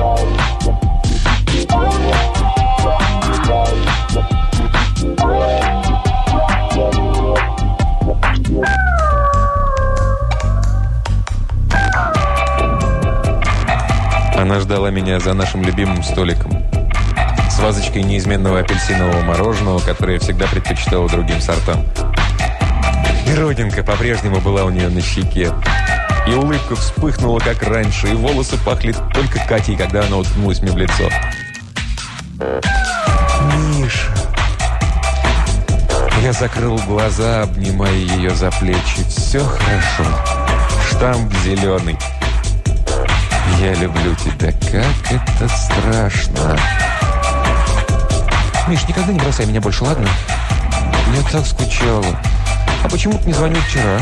Speaker 1: Она ждала меня за нашим любимым столиком. С вазочкой неизменного апельсинового мороженого, которое я всегда предпочитала другим сортам. И родинка по-прежнему была у нее на щеке. И улыбка вспыхнула, как раньше, и волосы пахли только Катей, когда она уткнулась мне в лицо. «Миша!» Я закрыл глаза, обнимая ее за плечи. «Все хорошо. Штамп зеленый. Я люблю тебя. Как это страшно!»
Speaker 5: Миш, никогда не бросай меня больше, ладно?
Speaker 1: Я так скучала.
Speaker 5: А почему ты не звонил вчера?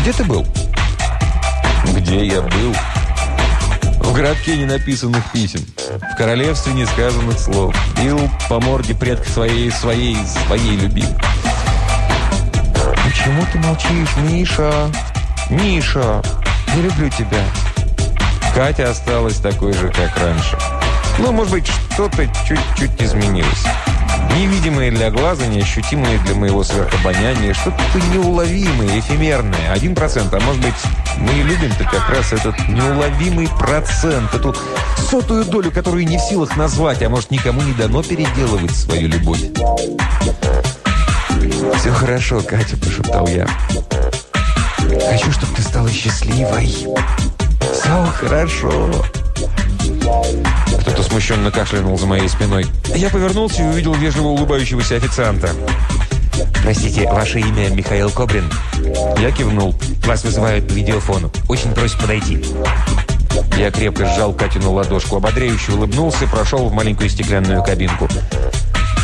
Speaker 5: Где ты был?
Speaker 1: Где я был? В городке ненаписанных писем. В королевстве несказанных слов. Бил по морде предка своей, своей, своей любимой.
Speaker 5: Почему ты молчишь, Миша? Миша, я люблю тебя.
Speaker 1: Катя осталась такой же, как раньше. Ну, может быть, что-то чуть-чуть изменилось. Невидимые для глаза, неощутимые для моего сверхобоняния, что-то неуловимое, эфемерное. Один процент, а может быть, мы и любим-то как раз этот неуловимый процент, эту сотую долю, которую не в силах назвать, а может, никому не дано переделывать свою любовь.
Speaker 5: «Все хорошо, Катя», – прошептал я. «Хочу, чтобы ты стала счастливой. Все хорошо».
Speaker 1: Кто-то смущенно кашлянул за моей спиной. Я повернулся и увидел вежливо улыбающегося официанта.
Speaker 5: «Простите, ваше имя Михаил Кобрин?»
Speaker 1: Я кивнул.
Speaker 5: «Вас вызывают по видеофону. Очень просят подойти».
Speaker 1: Я крепко сжал Катину ладошку, ободряюще улыбнулся, прошел в маленькую стеклянную кабинку.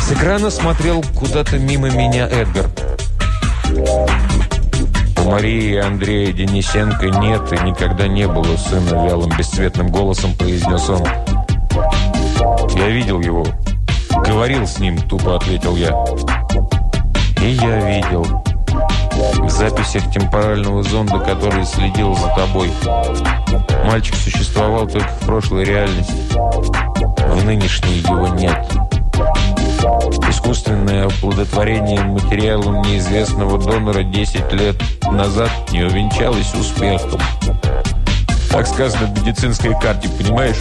Speaker 1: С экрана смотрел куда-то мимо меня Эдгар. У Марии и Андрея Денисенко нет и никогда не было сына, вялым бесцветным голосом произнес он. «Я видел его. Говорил с ним», — тупо ответил я. «И я видел. В записях темпорального зонда, который следил за тобой. Мальчик существовал только в прошлой реальности. В нынешней его нет». Искусственное оплодотворение материалом неизвестного донора 10 лет назад не увенчалось успехом. Так сказано в медицинской карте, понимаешь?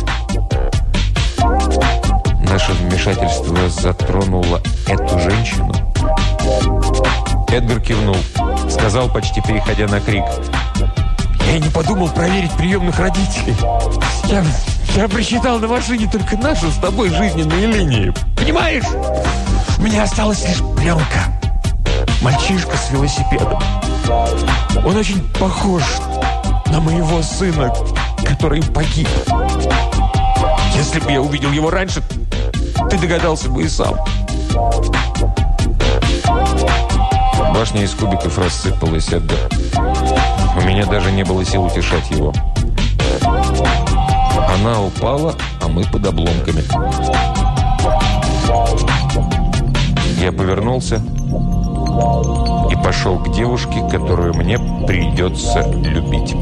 Speaker 1: Наше вмешательство затронуло эту женщину. Эдгар кивнул. Сказал, почти переходя на крик.
Speaker 5: Я и не подумал проверить приемных родителей. Я, я просчитал на машине только нашу с тобой жизненные линии. Понимаешь? У меня осталась лишь пленка. Мальчишка с велосипедом. Он очень похож на моего сына, который погиб. Если бы я увидел его раньше, ты догадался бы и сам.
Speaker 1: Башня из кубиков рассыпалась, Эдгар. У меня даже не было сил утешать его. Она упала, а мы под обломками. Я повернулся и пошел к девушке, которую мне придется любить.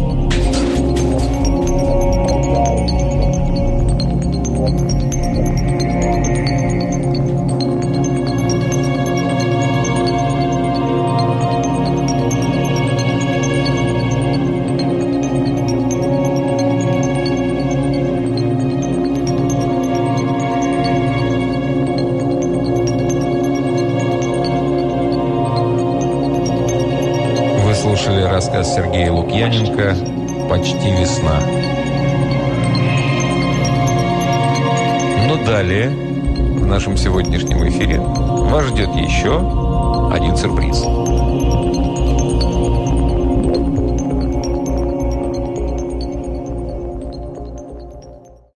Speaker 1: Лукьяненко «Почти весна». Но далее, в нашем сегодняшнем эфире, вас ждет еще один сюрприз.